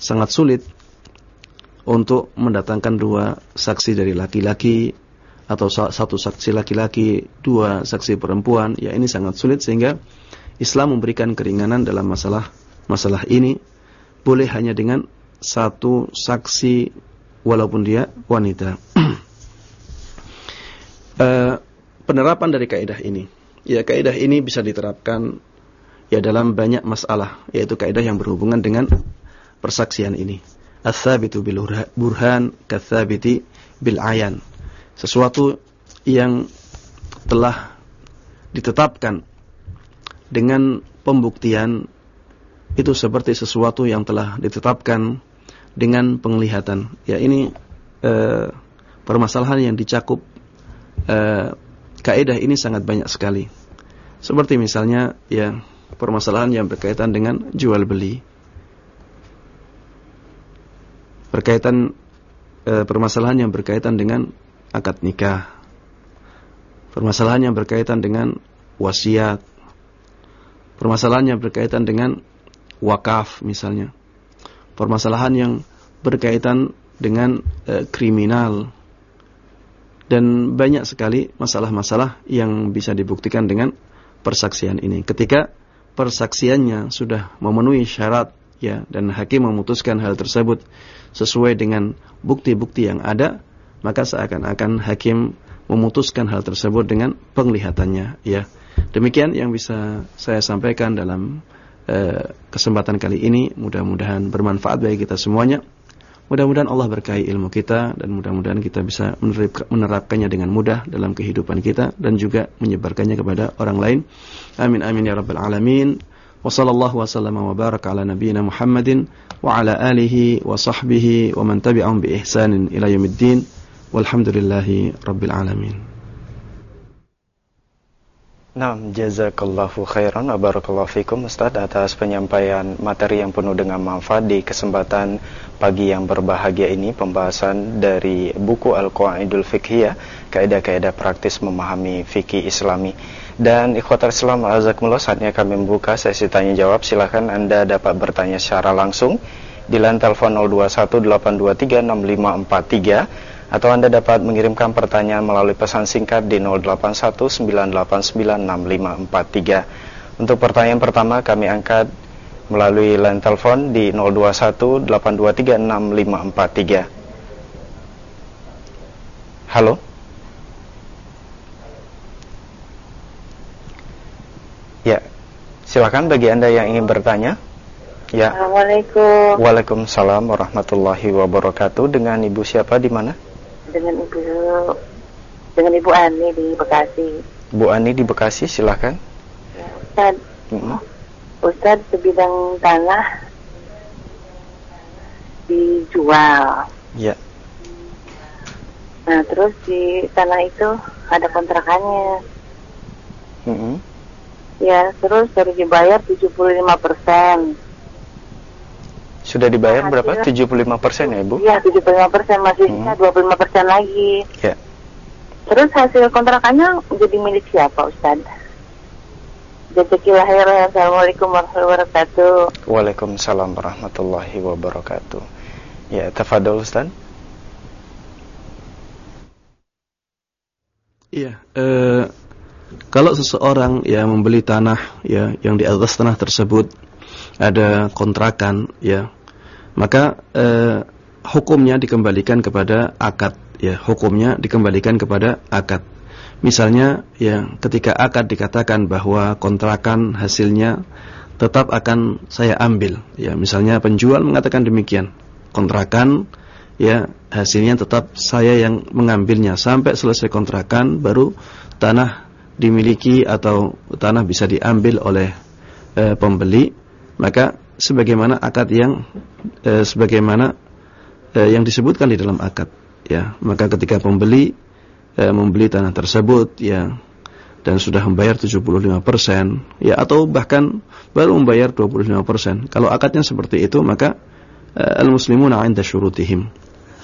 sangat sulit untuk mendatangkan dua saksi dari laki-laki atau satu saksi laki-laki, dua saksi perempuan, ya ini sangat sulit sehingga Islam memberikan keringanan dalam masalah masalah ini. Boleh hanya dengan satu saksi walaupun dia wanita. uh, (clears throat) penerapan dari kaidah ini, ya kaidah ini bisa diterapkan ya dalam banyak masalah, yaitu kaidah yang berhubungan dengan persaksian ini. As-sabitu bil burhan bil ayan. Sesuatu yang telah ditetapkan dengan pembuktian itu seperti sesuatu yang telah ditetapkan dengan penglihatan. Ya ini eh, permasalahan yang dicakup eh, kaidah ini sangat banyak sekali. Seperti misalnya ya permasalahan yang berkaitan dengan jual beli berkaitan e, permasalahan yang berkaitan dengan akad nikah, permasalahan yang berkaitan dengan wasiat, permasalahan yang berkaitan dengan wakaf misalnya, permasalahan yang berkaitan dengan e, kriminal dan banyak sekali masalah-masalah yang bisa dibuktikan dengan persaksian ini. Ketika persaksiannya sudah memenuhi syarat ya dan hakim memutuskan hal tersebut sesuai dengan bukti-bukti yang ada, maka seakan-akan hakim memutuskan hal tersebut dengan penglihatannya ya. Demikian yang bisa saya sampaikan dalam Eh, kesempatan kali ini mudah-mudahan bermanfaat bagi kita semuanya. Mudah-mudahan Allah berkahi ilmu kita dan mudah-mudahan kita bisa menerapkannya dengan mudah dalam kehidupan kita dan juga menyebarkannya kepada orang lain. Amin amin ya rabbal alamin. Wassallallahu wasallam wa sallama wa baraka ala nabiyyina Muhammadin wa ala alihi wa sahbihi wa man tabi'ahum bi ihsanin ila yaumiddin. Walhamdulillahi rabbil alamin. Nah, jazakallahu khairan wa barakallahu fikum Ustaz atas penyampaian materi yang penuh dengan manfaat di kesempatan pagi yang berbahagia ini pembahasan dari buku Al-Qaidul Fiqhiyah, kaidah-kaidah praktis memahami fikih Islami. Dan ikhwatar Islam azakumullah saatnya kami membuka sesi tanya jawab. Silahkan Anda dapat bertanya secara langsung di line telepon 0218236543 atau Anda dapat mengirimkan pertanyaan melalui pesan singkat di 0819896543. Untuk pertanyaan pertama kami angkat melalui line telepon di 0218236543. Halo. Ya, silakan bagi anda yang ingin bertanya. Ya. Assalamualaikum. Waalaikumsalam warahmatullahi wabarakatuh. Dengan ibu siapa di mana? Dengan ibu dengan ibu Ani di Bekasi. Bu Ani di Bekasi, silakan. Ya, Ustad. Mm -hmm. Ustad sebidang tanah dijual. Ya. Nah, terus di tanah itu ada kontrakannya. Mm -hmm. Ya, terus harus dibayar 75 persen. Sudah dibayar nah, berapa? 75 persen ya, Bu? Iya, 75 persen. Masih hmm. 25 persen lagi. Ya. Terus hasil kontrakannya jadi milik siapa, Ustaz? Jazakillah khairan. Assalamualaikum warahmatullahi wabarakatuh. Waalaikumsalam warahmatullahi wabarakatuh. Ya, tafadhol Ustaz. Iya, eh kalau seseorang ya membeli tanah ya yang di atas tanah tersebut ada kontrakan ya, maka eh, hukumnya dikembalikan kepada akad ya, hukumnya dikembalikan kepada akad. Misalnya ya ketika akad dikatakan bahwa kontrakan hasilnya tetap akan saya ambil ya, misalnya penjual mengatakan demikian. Kontrakan ya hasilnya tetap saya yang mengambilnya sampai selesai kontrakan baru tanah dimiliki atau tanah bisa diambil oleh e, pembeli maka sebagaimana akad yang e, sebagaimana e, yang disebutkan di dalam akad ya. Maka ketika pembeli e, membeli tanah tersebut ya dan sudah membayar 75% ya atau bahkan baru membayar 25% kalau akadnya seperti itu maka e, al-muslimuna 'inda syurutihim.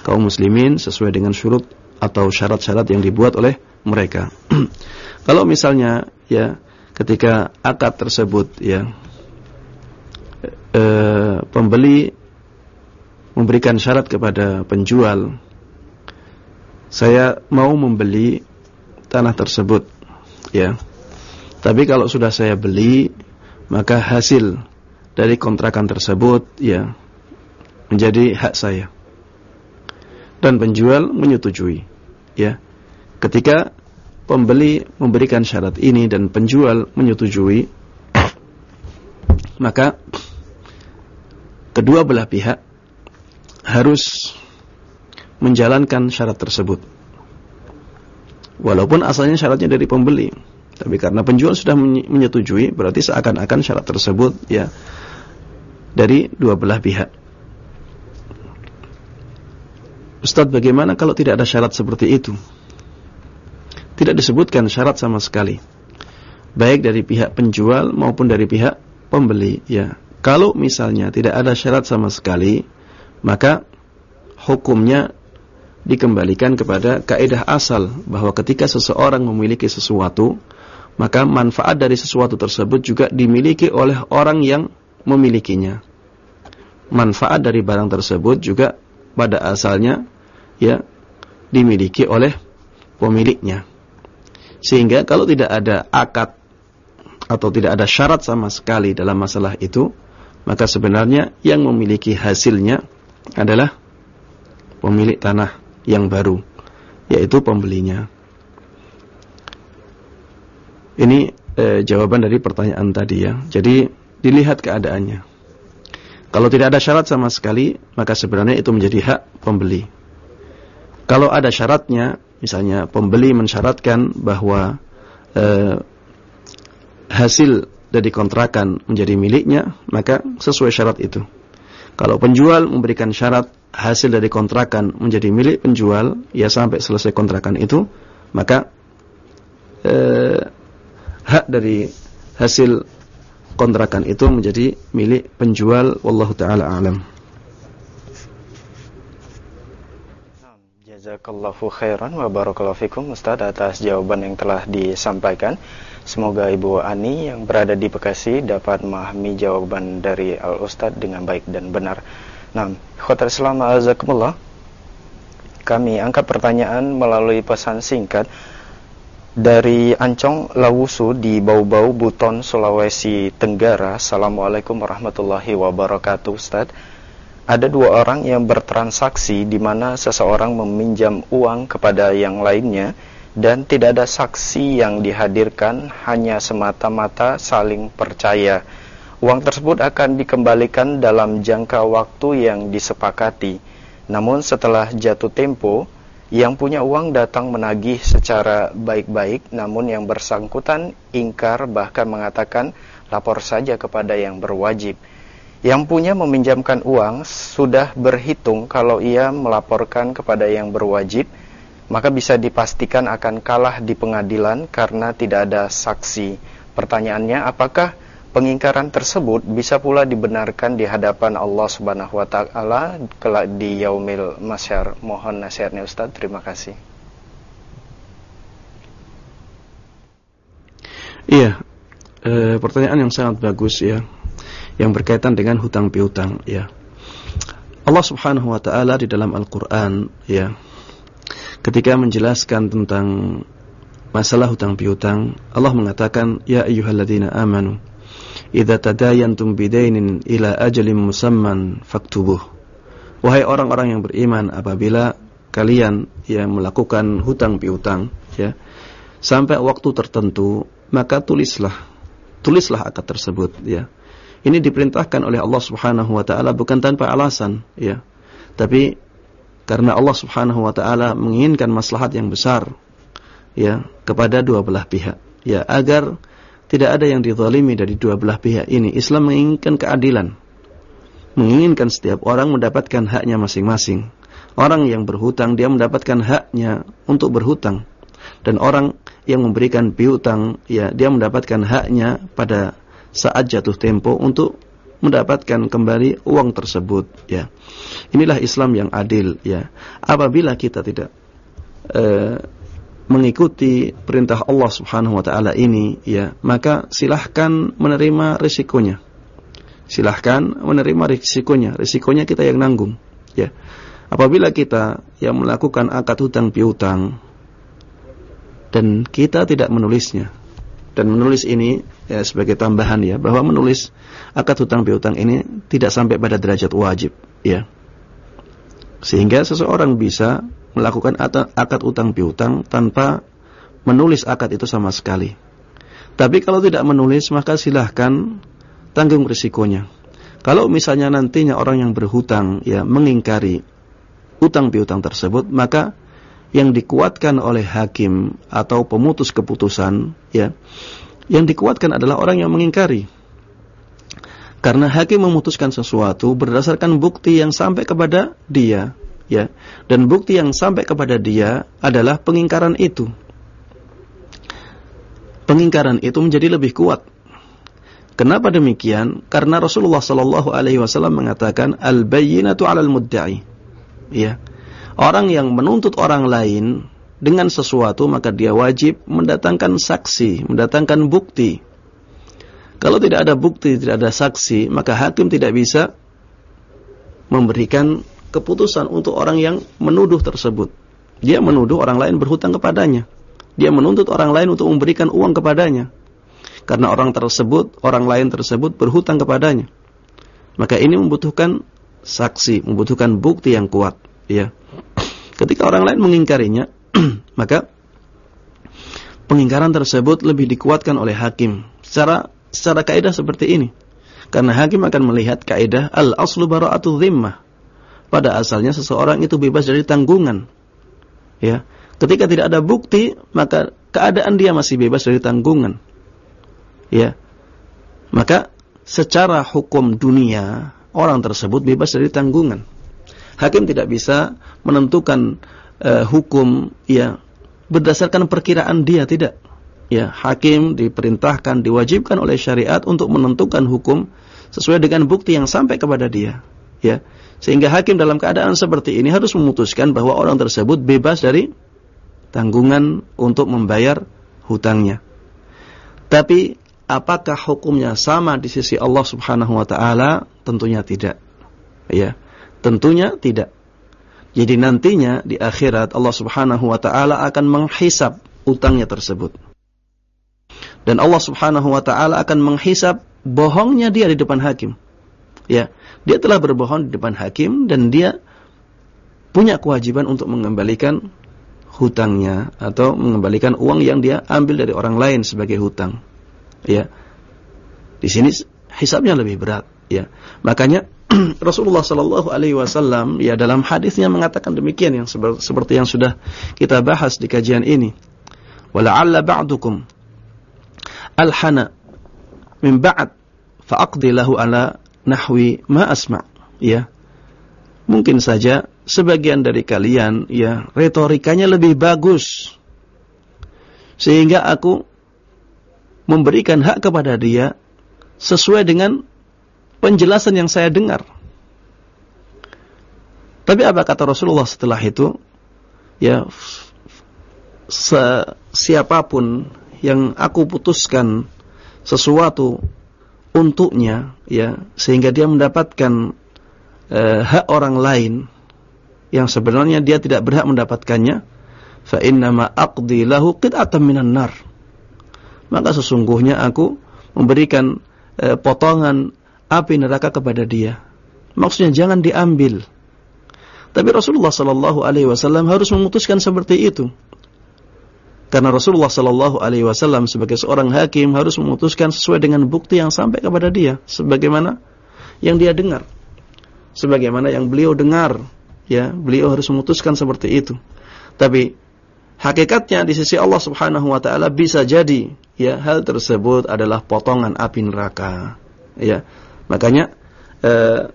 Kaum muslimin sesuai dengan syurut atau syarat-syarat yang dibuat oleh mereka. (clears throat) Kalau misalnya ya ketika akad tersebut ya e, pembeli memberikan syarat kepada penjual saya mau membeli tanah tersebut ya. Tapi kalau sudah saya beli maka hasil dari kontrakan tersebut ya menjadi hak saya. Dan penjual menyetujui ya. Ketika pembeli memberikan syarat ini dan penjual menyetujui, maka kedua belah pihak harus menjalankan syarat tersebut. Walaupun asalnya syaratnya dari pembeli, tapi karena penjual sudah menyetujui, berarti seakan-akan syarat tersebut ya dari dua belah pihak. Ustadz, bagaimana kalau tidak ada syarat seperti itu? tidak disebutkan syarat sama sekali. Baik dari pihak penjual maupun dari pihak pembeli, ya. Kalau misalnya tidak ada syarat sama sekali, maka hukumnya dikembalikan kepada kaidah asal bahwa ketika seseorang memiliki sesuatu, maka manfaat dari sesuatu tersebut juga dimiliki oleh orang yang memilikinya. Manfaat dari barang tersebut juga pada asalnya ya dimiliki oleh pemiliknya. Sehingga kalau tidak ada akad atau tidak ada syarat sama sekali dalam masalah itu, maka sebenarnya yang memiliki hasilnya adalah pemilik tanah yang baru, yaitu pembelinya. Ini eh, jawaban dari pertanyaan tadi ya. Jadi dilihat keadaannya. Kalau tidak ada syarat sama sekali, maka sebenarnya itu menjadi hak pembeli. Kalau ada syaratnya, misalnya pembeli mensyaratkan bahwa eh, hasil dari kontrakan menjadi miliknya, maka sesuai syarat itu. Kalau penjual memberikan syarat hasil dari kontrakan menjadi milik penjual, ya sampai selesai kontrakan itu, maka eh, hak dari hasil kontrakan itu menjadi milik penjual wallahu taala alam. Jazakallahu khairan wa barakallahu fikum Ustaz atas jawaban yang telah disampaikan. Semoga Ibu Ani yang berada di Bekasi dapat memahami jawaban dari Al Ustaz dengan baik dan benar. Nah, khotar Islam azakumullah. Kami angkat pertanyaan melalui pesan singkat dari Ancong Lawusu di Bau-Bau Buton Sulawesi Tenggara. Assalamualaikum warahmatullahi wabarakatuh Ustaz ada dua orang yang bertransaksi di mana seseorang meminjam uang kepada yang lainnya dan tidak ada saksi yang dihadirkan hanya semata-mata saling percaya. Uang tersebut akan dikembalikan dalam jangka waktu yang disepakati. Namun setelah jatuh tempo, yang punya uang datang menagih secara baik-baik namun yang bersangkutan ingkar bahkan mengatakan lapor saja kepada yang berwajib. Yang punya meminjamkan uang sudah berhitung kalau ia melaporkan kepada yang berwajib, maka bisa dipastikan akan kalah di pengadilan karena tidak ada saksi. Pertanyaannya, apakah pengingkaran tersebut bisa pula dibenarkan di hadapan Allah Subhanahu wa taala kelak di yaumil masyar? Mohon nasihatnya Ustaz. Terima kasih. Iya, e, pertanyaan yang sangat bagus ya yang berkaitan dengan hutang piutang ya. Allah Subhanahu wa taala di dalam Al-Qur'an ya ketika menjelaskan tentang masalah hutang piutang Allah mengatakan ya ayyuhalladzina amanu idza tadayantum bidainin ila ajalin musamman faktubuh wahai orang-orang yang beriman apabila kalian yang melakukan hutang piutang ya sampai waktu tertentu maka tulislah tulislah akad tersebut ya ini diperintahkan oleh Allah Subhanahu wa taala bukan tanpa alasan, ya. Tapi karena Allah Subhanahu wa taala menginginkan maslahat yang besar ya kepada dua belah pihak, ya agar tidak ada yang dizalimi dari dua belah pihak ini. Islam menginginkan keadilan. Menginginkan setiap orang mendapatkan haknya masing-masing. Orang yang berhutang dia mendapatkan haknya untuk berhutang. Dan orang yang memberikan piutang ya dia mendapatkan haknya pada saat jatuh tempo untuk mendapatkan kembali uang tersebut ya. Inilah Islam yang adil ya. Apabila kita tidak uh, mengikuti perintah Allah Subhanahu wa taala ini ya, maka silahkan menerima risikonya. Silahkan menerima risikonya. Risikonya kita yang nanggung ya. Apabila kita yang melakukan akad hutang piutang dan kita tidak menulisnya dan menulis ini ya sebagai tambahan ya bahwa menulis akad hutang piutang ini tidak sampai pada derajat wajib ya. Sehingga seseorang bisa melakukan akad utang piutang tanpa menulis akad itu sama sekali. Tapi kalau tidak menulis maka silahkan tanggung risikonya. Kalau misalnya nantinya orang yang berhutang ya mengingkari utang piutang tersebut, maka yang dikuatkan oleh hakim atau pemutus keputusan ya, yang dikuatkan adalah orang yang mengingkari. Karena hakim memutuskan sesuatu berdasarkan bukti yang sampai kepada dia ya. Dan bukti yang sampai kepada dia adalah pengingkaran itu. Pengingkaran itu menjadi lebih kuat. Kenapa demikian? Karena Rasulullah sallallahu alaihi wasallam mengatakan al bayyinatu 'alal mudda'i. Ya orang yang menuntut orang lain dengan sesuatu maka dia wajib mendatangkan saksi mendatangkan bukti kalau tidak ada bukti tidak ada saksi maka hakim tidak bisa memberikan keputusan untuk orang yang menuduh tersebut. Dia menuduh orang lain berhutang kepadanya. Dia menuntut orang lain untuk memberikan uang kepadanya. Karena orang tersebut, orang lain tersebut berhutang kepadanya. Maka ini membutuhkan saksi, membutuhkan bukti yang kuat, ya. Ketika orang lain mengingkarinya, (clears throat) maka pengingkaran tersebut lebih dikuatkan oleh hakim. Secara secara kaidah seperti ini. Karena hakim akan melihat kaidah al-aslu bara'atu dhimmah pada asalnya seseorang itu bebas dari tanggungan. Ya. Ketika tidak ada bukti, maka keadaan dia masih bebas dari tanggungan. Ya. Maka secara hukum dunia, orang tersebut bebas dari tanggungan. Hakim tidak bisa menentukan uh, hukum ya berdasarkan perkiraan dia tidak. Ya, hakim diperintahkan, diwajibkan oleh syariat untuk menentukan hukum sesuai dengan bukti yang sampai kepada dia. Ya, sehingga hakim dalam keadaan seperti ini harus memutuskan bahwa orang tersebut bebas dari tanggungan untuk membayar hutangnya. Tapi apakah hukumnya sama di sisi Allah Subhanahu wa taala? Tentunya tidak. Ya. Tentunya tidak. Jadi nantinya di akhirat Allah Subhanahu wa taala akan menghisap utangnya tersebut. Dan Allah Subhanahu wa taala akan menghisap bohongnya dia di depan hakim. Ya, dia telah berbohong di depan hakim dan dia punya kewajiban untuk mengembalikan hutangnya atau mengembalikan uang yang dia ambil dari orang lain sebagai hutang. Ya. Di sini hisabnya lebih berat, ya. Makanya (clears throat) Rasulullah sallallahu alaihi wasallam ya dalam hadisnya mengatakan demikian yang seperti yang sudah kita bahas di kajian ini. Wala'alla ba'dukum alhana min ba'd fa'aqdi lahu ala nahwi ma asma. Ya. Mungkin saja sebagian dari kalian ya retorikanya lebih bagus. Sehingga aku memberikan hak kepada dia sesuai dengan penjelasan yang saya dengar. Tapi apa kata Rasulullah setelah itu? Ya siapa pun yang aku putuskan sesuatu untuknya ya sehingga dia mendapatkan uh, hak orang lain yang sebenarnya dia tidak berhak mendapatkannya fa innama aqdi lahu qit'atan minan nar. Maka sesungguhnya aku memberikan uh, potongan api neraka kepada dia maksudnya jangan diambil tapi Rasulullah sallallahu alaihi wasallam harus memutuskan seperti itu karena Rasulullah Shallallahu Alaihi Wasallam sebagai seorang hakim harus memutuskan sesuai dengan bukti yang sampai kepada dia, sebagaimana yang dia dengar, sebagaimana yang beliau dengar, ya beliau harus memutuskan seperti itu. Tapi hakikatnya di sisi Allah Subhanahu Wa Taala bisa jadi ya hal tersebut adalah potongan api neraka. Ya. Makanya eh,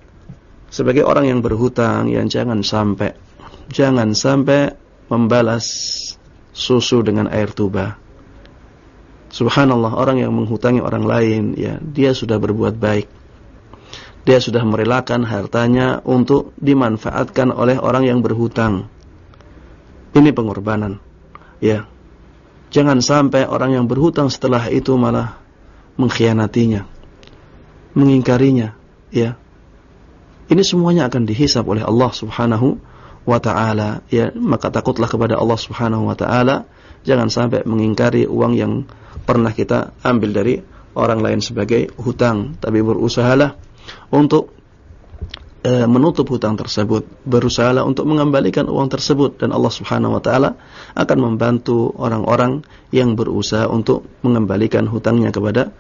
sebagai orang yang berhutang yang jangan sampai jangan sampai membalas susu dengan air tuba. Subhanallah orang yang menghutangi orang lain ya dia sudah berbuat baik. Dia sudah merelakan hartanya untuk dimanfaatkan oleh orang yang berhutang. Ini pengorbanan. Ya. Jangan sampai orang yang berhutang setelah itu malah mengkhianatinya, mengingkarinya, ya. Ini semuanya akan dihisap oleh Allah Subhanahu wa taala, ya. Maka takutlah kepada Allah Subhanahu wa taala, jangan sampai mengingkari uang yang pernah kita ambil dari orang lain sebagai hutang, tapi berusahalah untuk e, menutup hutang tersebut, berusaha untuk mengembalikan uang tersebut dan Allah Subhanahu wa taala akan membantu orang-orang yang berusaha untuk mengembalikan hutangnya kepada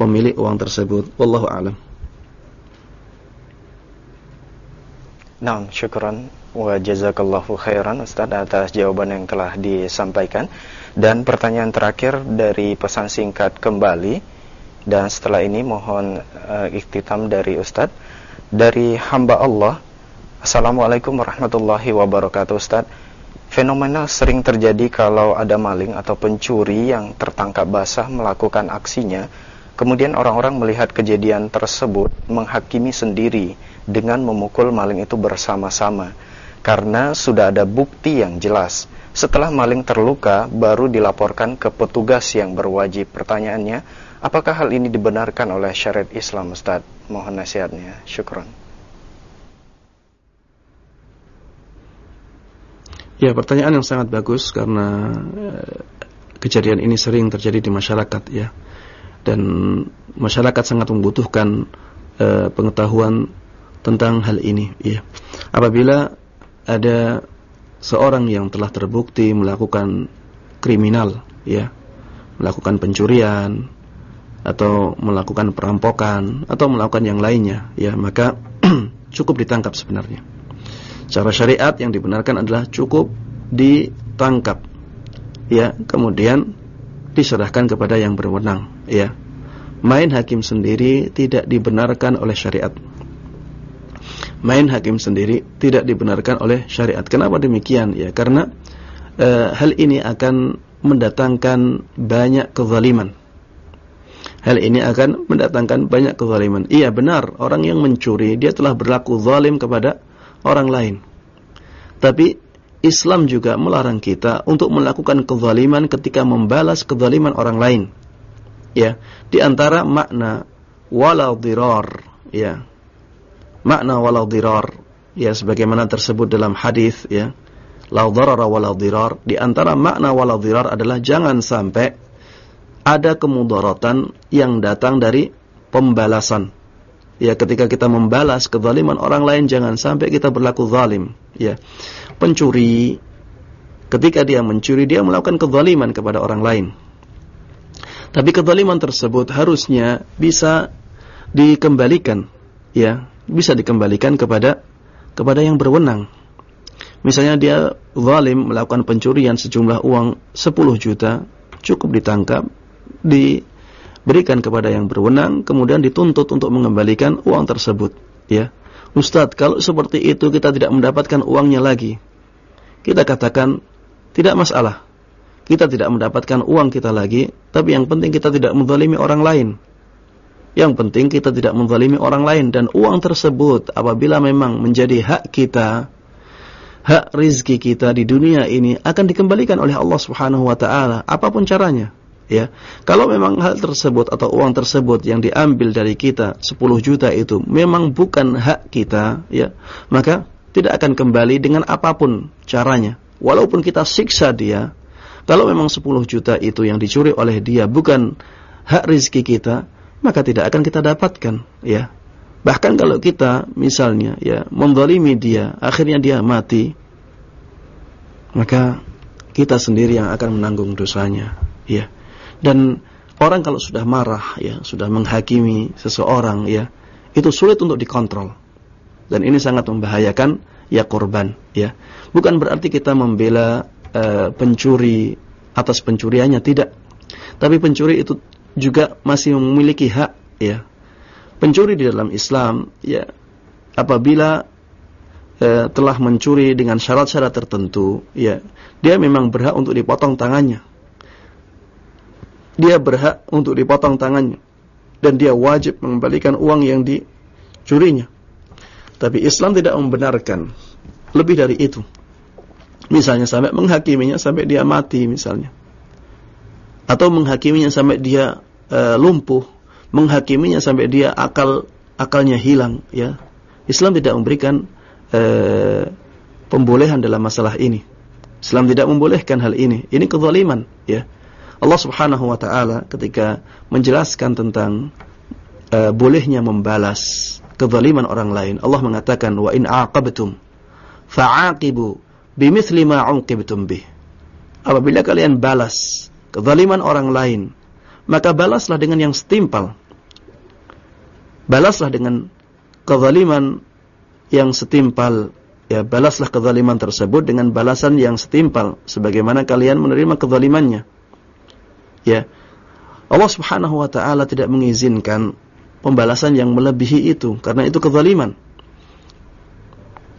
pemilik uang tersebut. Wallahu a'lam. Naam, syukran wa jazakallahu khairan Ustaz atas jawaban yang telah disampaikan. Dan pertanyaan terakhir dari pesan singkat kembali dan setelah ini mohon uh, iktitam dari Ustadz dari hamba Allah Assalamualaikum warahmatullahi wabarakatuh Ustaz Fenomena sering terjadi kalau ada maling atau pencuri yang tertangkap basah melakukan aksinya Kemudian orang-orang melihat kejadian tersebut menghakimi sendiri dengan memukul maling itu bersama-sama Karena sudah ada bukti yang jelas Setelah maling terluka baru dilaporkan ke petugas yang berwajib Pertanyaannya, apakah hal ini dibenarkan oleh syariat Islam Ustadz? Mohon nasihatnya. Syukron. Ya, pertanyaan yang sangat bagus karena eh, kejadian ini sering terjadi di masyarakat ya. Dan masyarakat sangat membutuhkan uh, pengetahuan tentang hal ini ya. Apabila ada seorang yang telah terbukti melakukan kriminal ya, melakukan pencurian, atau melakukan perampokan atau melakukan yang lainnya ya maka (clears throat) cukup ditangkap sebenarnya. Cara syariat yang dibenarkan adalah cukup ditangkap ya. Kemudian diserahkan kepada yang berwenang ya main hakim sendiri tidak dibenarkan oleh syariat main hakim sendiri tidak dibenarkan oleh syariat kenapa demikian ya karena e, hal ini akan mendatangkan banyak kezaliman Hal ini akan mendatangkan banyak kezaliman. Iya benar, orang yang mencuri dia telah berlaku zalim kepada orang lain. Tapi Islam juga melarang kita untuk melakukan kezaliman ketika membalas kezaliman orang lain. Ya, di antara makna walau dirar, ya. Makna walau dirar, ya sebagaimana tersebut dalam hadis, ya. La darara walau dirar, di antara makna walau dirar adalah jangan sampai ada kemudaratan yang datang dari pembalasan. Ya, ketika kita membalas kezaliman orang lain jangan sampai kita berlaku zalim. Ya. Pencuri ketika dia mencuri dia melakukan kezaliman kepada orang lain. Tapi kezaliman tersebut harusnya bisa dikembalikan, ya, bisa dikembalikan kepada kepada yang berwenang. Misalnya dia zalim melakukan pencurian sejumlah uang 10 juta, cukup ditangkap, diberikan kepada yang berwenang kemudian dituntut untuk mengembalikan uang tersebut ya. Ustadz kalau seperti itu kita tidak mendapatkan uangnya lagi. Kita katakan tidak masalah kita tidak mendapatkan uang kita lagi tapi yang penting kita tidak menzalimi orang lain yang penting kita tidak menzalimi orang lain dan uang tersebut apabila memang menjadi hak kita hak rizki kita di dunia ini akan dikembalikan oleh Allah Subhanahu wa taala apa pun caranya ya. Kalau memang hal tersebut atau uang tersebut yang diambil dari kita 10 juta itu memang bukan hak kita, ya, maka tidak akan kembali dengan apa pun caranya. Walaupun kita siksa dia, kalau memang 10 juta itu yang dicuri oleh dia bukan hak rizki kita, maka tidak akan kita dapatkan, ya. Bahkan kalau kita misalnya ya mendolimi dia, akhirnya dia mati, maka kita sendiri yang akan menanggung dosanya, ya. Dan orang kalau sudah marah ya, sudah menghakimi seseorang ya, itu sulit untuk dikontrol. Dan ini sangat membahayakan ya korban ya. Bukan berarti kita membela uh, pencuri atas pencuriannya tidak. Tapi pencuri itu juga masih memiliki hak ya. Pencuri di dalam Islam ya apabila eh, telah mencuri dengan syarat-syarat tertentu ya, dia memang berhak untuk dipotong tangannya. Dia berhak untuk dipotong tangannya dan dia wajib mengembalikan uang yang dicurinya. Tapi Islam tidak membenarkan lebih dari itu. Misalnya sampai menghakiminya sampai dia mati misalnya. Atau menghakiminya sampai dia uh, lumpuh, menghakiminya sampai dia akal akalnya hilang ya. Islam tidak memberikan uh, pembolehan dalam masalah ini. Islam tidak membolehkan hal ini. Ini kezaliman ya. Allah Subhanahu wa taala ketika menjelaskan tentang uh, bolehnya membalas kezaliman orang lain. Allah mengatakan wa in aqabtum fa'aqibu bimithli ma 'uqibtum bih. Apabila kalian balas kezaliman orang lain, maka balaslah dengan yang setimpal. Balaslah dengan kezaliman yang setimpal. Ya, balaslah kezaliman tersebut dengan balasan yang setimpal sebagaimana kalian menerima kezalimannya. Ya. Allah Subhanahu wa taala tidak mengizinkan pembalasan yang melebihi itu karena itu kezaliman.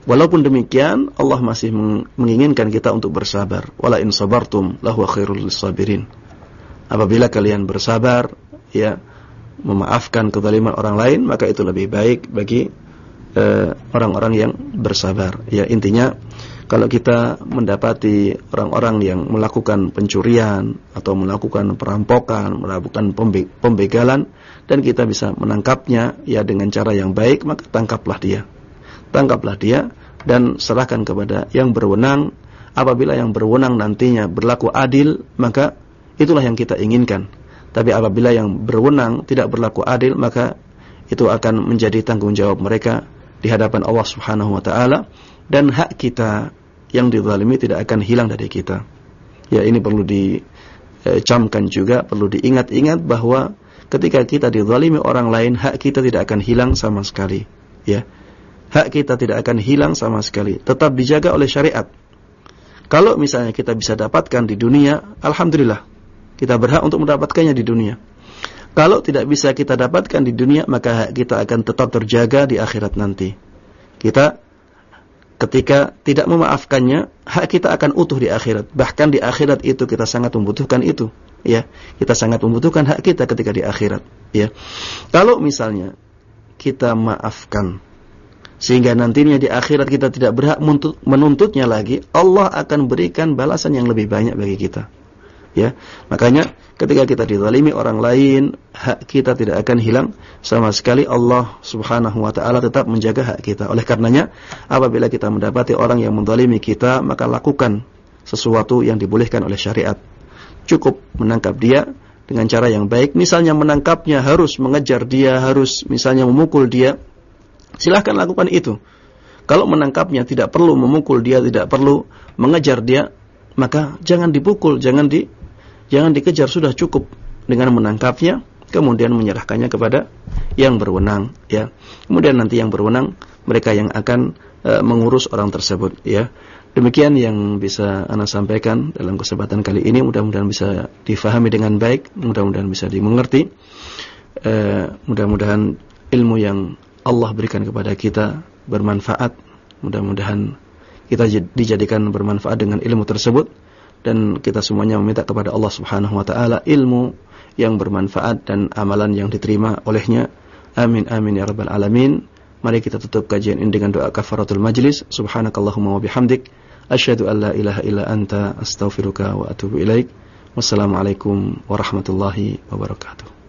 Walaupun demikian Allah masih menginginkan kita untuk bersabar. Wala in sabartum lahu khairul sabirin. Apabila kalian bersabar ya memaafkan kezaliman orang lain maka itu lebih baik bagi eh, orang-orang uh, yang bersabar. Ya intinya kalau kita mendapati orang-orang yang melakukan pencurian atau melakukan perampokan, melakukan pembe pembegalan dan kita bisa menangkapnya ya dengan cara yang baik, maka tangkaplah dia. Tangkaplah dia dan serahkan kepada yang berwenang. Apabila yang berwenang nantinya berlaku adil, maka itulah yang kita inginkan. Tapi apabila yang berwenang tidak berlaku adil, maka itu akan menjadi tanggung jawab mereka di hadapan Allah Subhanahu wa taala dan hak kita yang dizalimi tidak akan hilang dari kita. Ya ini perlu dicamkan juga, perlu diingat-ingat bahwa ketika kita dizalimi orang lain, hak kita tidak akan hilang sama sekali. Ya, hak kita tidak akan hilang sama sekali, tetap dijaga oleh syariat. Kalau misalnya kita bisa dapatkan di dunia, alhamdulillah, kita berhak untuk mendapatkannya di dunia. Kalau tidak bisa kita dapatkan di dunia, maka hak kita akan tetap terjaga di akhirat nanti. Kita ketika tidak memaafkannya, hak kita akan utuh di akhirat. Bahkan di akhirat itu kita sangat membutuhkan itu, ya. Kita sangat membutuhkan hak kita ketika di akhirat, ya. Kalau misalnya kita maafkan sehingga nantinya di akhirat kita tidak berhak menuntutnya lagi, Allah akan berikan balasan yang lebih banyak bagi kita. Ya. Makanya ketika kita dizalimi orang lain, hak kita tidak akan hilang sama sekali Allah Subhanahu wa taala tetap menjaga hak kita. Oleh karenanya, apabila kita mendapati orang yang menzalimi kita, maka lakukan sesuatu yang dibolehkan oleh syariat. Cukup menangkap dia dengan cara yang baik. Misalnya menangkapnya harus mengejar dia, harus misalnya memukul dia. Silahkan lakukan itu. Kalau menangkapnya tidak perlu memukul dia, tidak perlu mengejar dia, maka jangan dipukul, jangan di Jangan dikejar sudah cukup dengan menangkapnya kemudian menyerahkannya kepada yang berwenang ya. Kemudian nanti yang berwenang mereka yang akan e, mengurus orang tersebut ya. Demikian yang bisa Anda sampaikan dalam kesempatan kali ini mudah-mudahan bisa difahami dengan baik, mudah-mudahan bisa dimengerti. E, mudah-mudahan ilmu yang Allah berikan kepada kita bermanfaat. Mudah-mudahan kita dijadikan bermanfaat dengan ilmu tersebut dan kita semuanya meminta kepada Allah Subhanahu wa taala ilmu yang bermanfaat dan amalan yang diterima olehnya. Amin amin ya rabbal alamin. Mari kita tutup kajian ini dengan doa kafaratul majlis. Subhanakallahumma wa bihamdik asyhadu an la ilaha illa anta astaghfiruka wa atubu ilaik. Wassalamualaikum warahmatullahi wabarakatuh.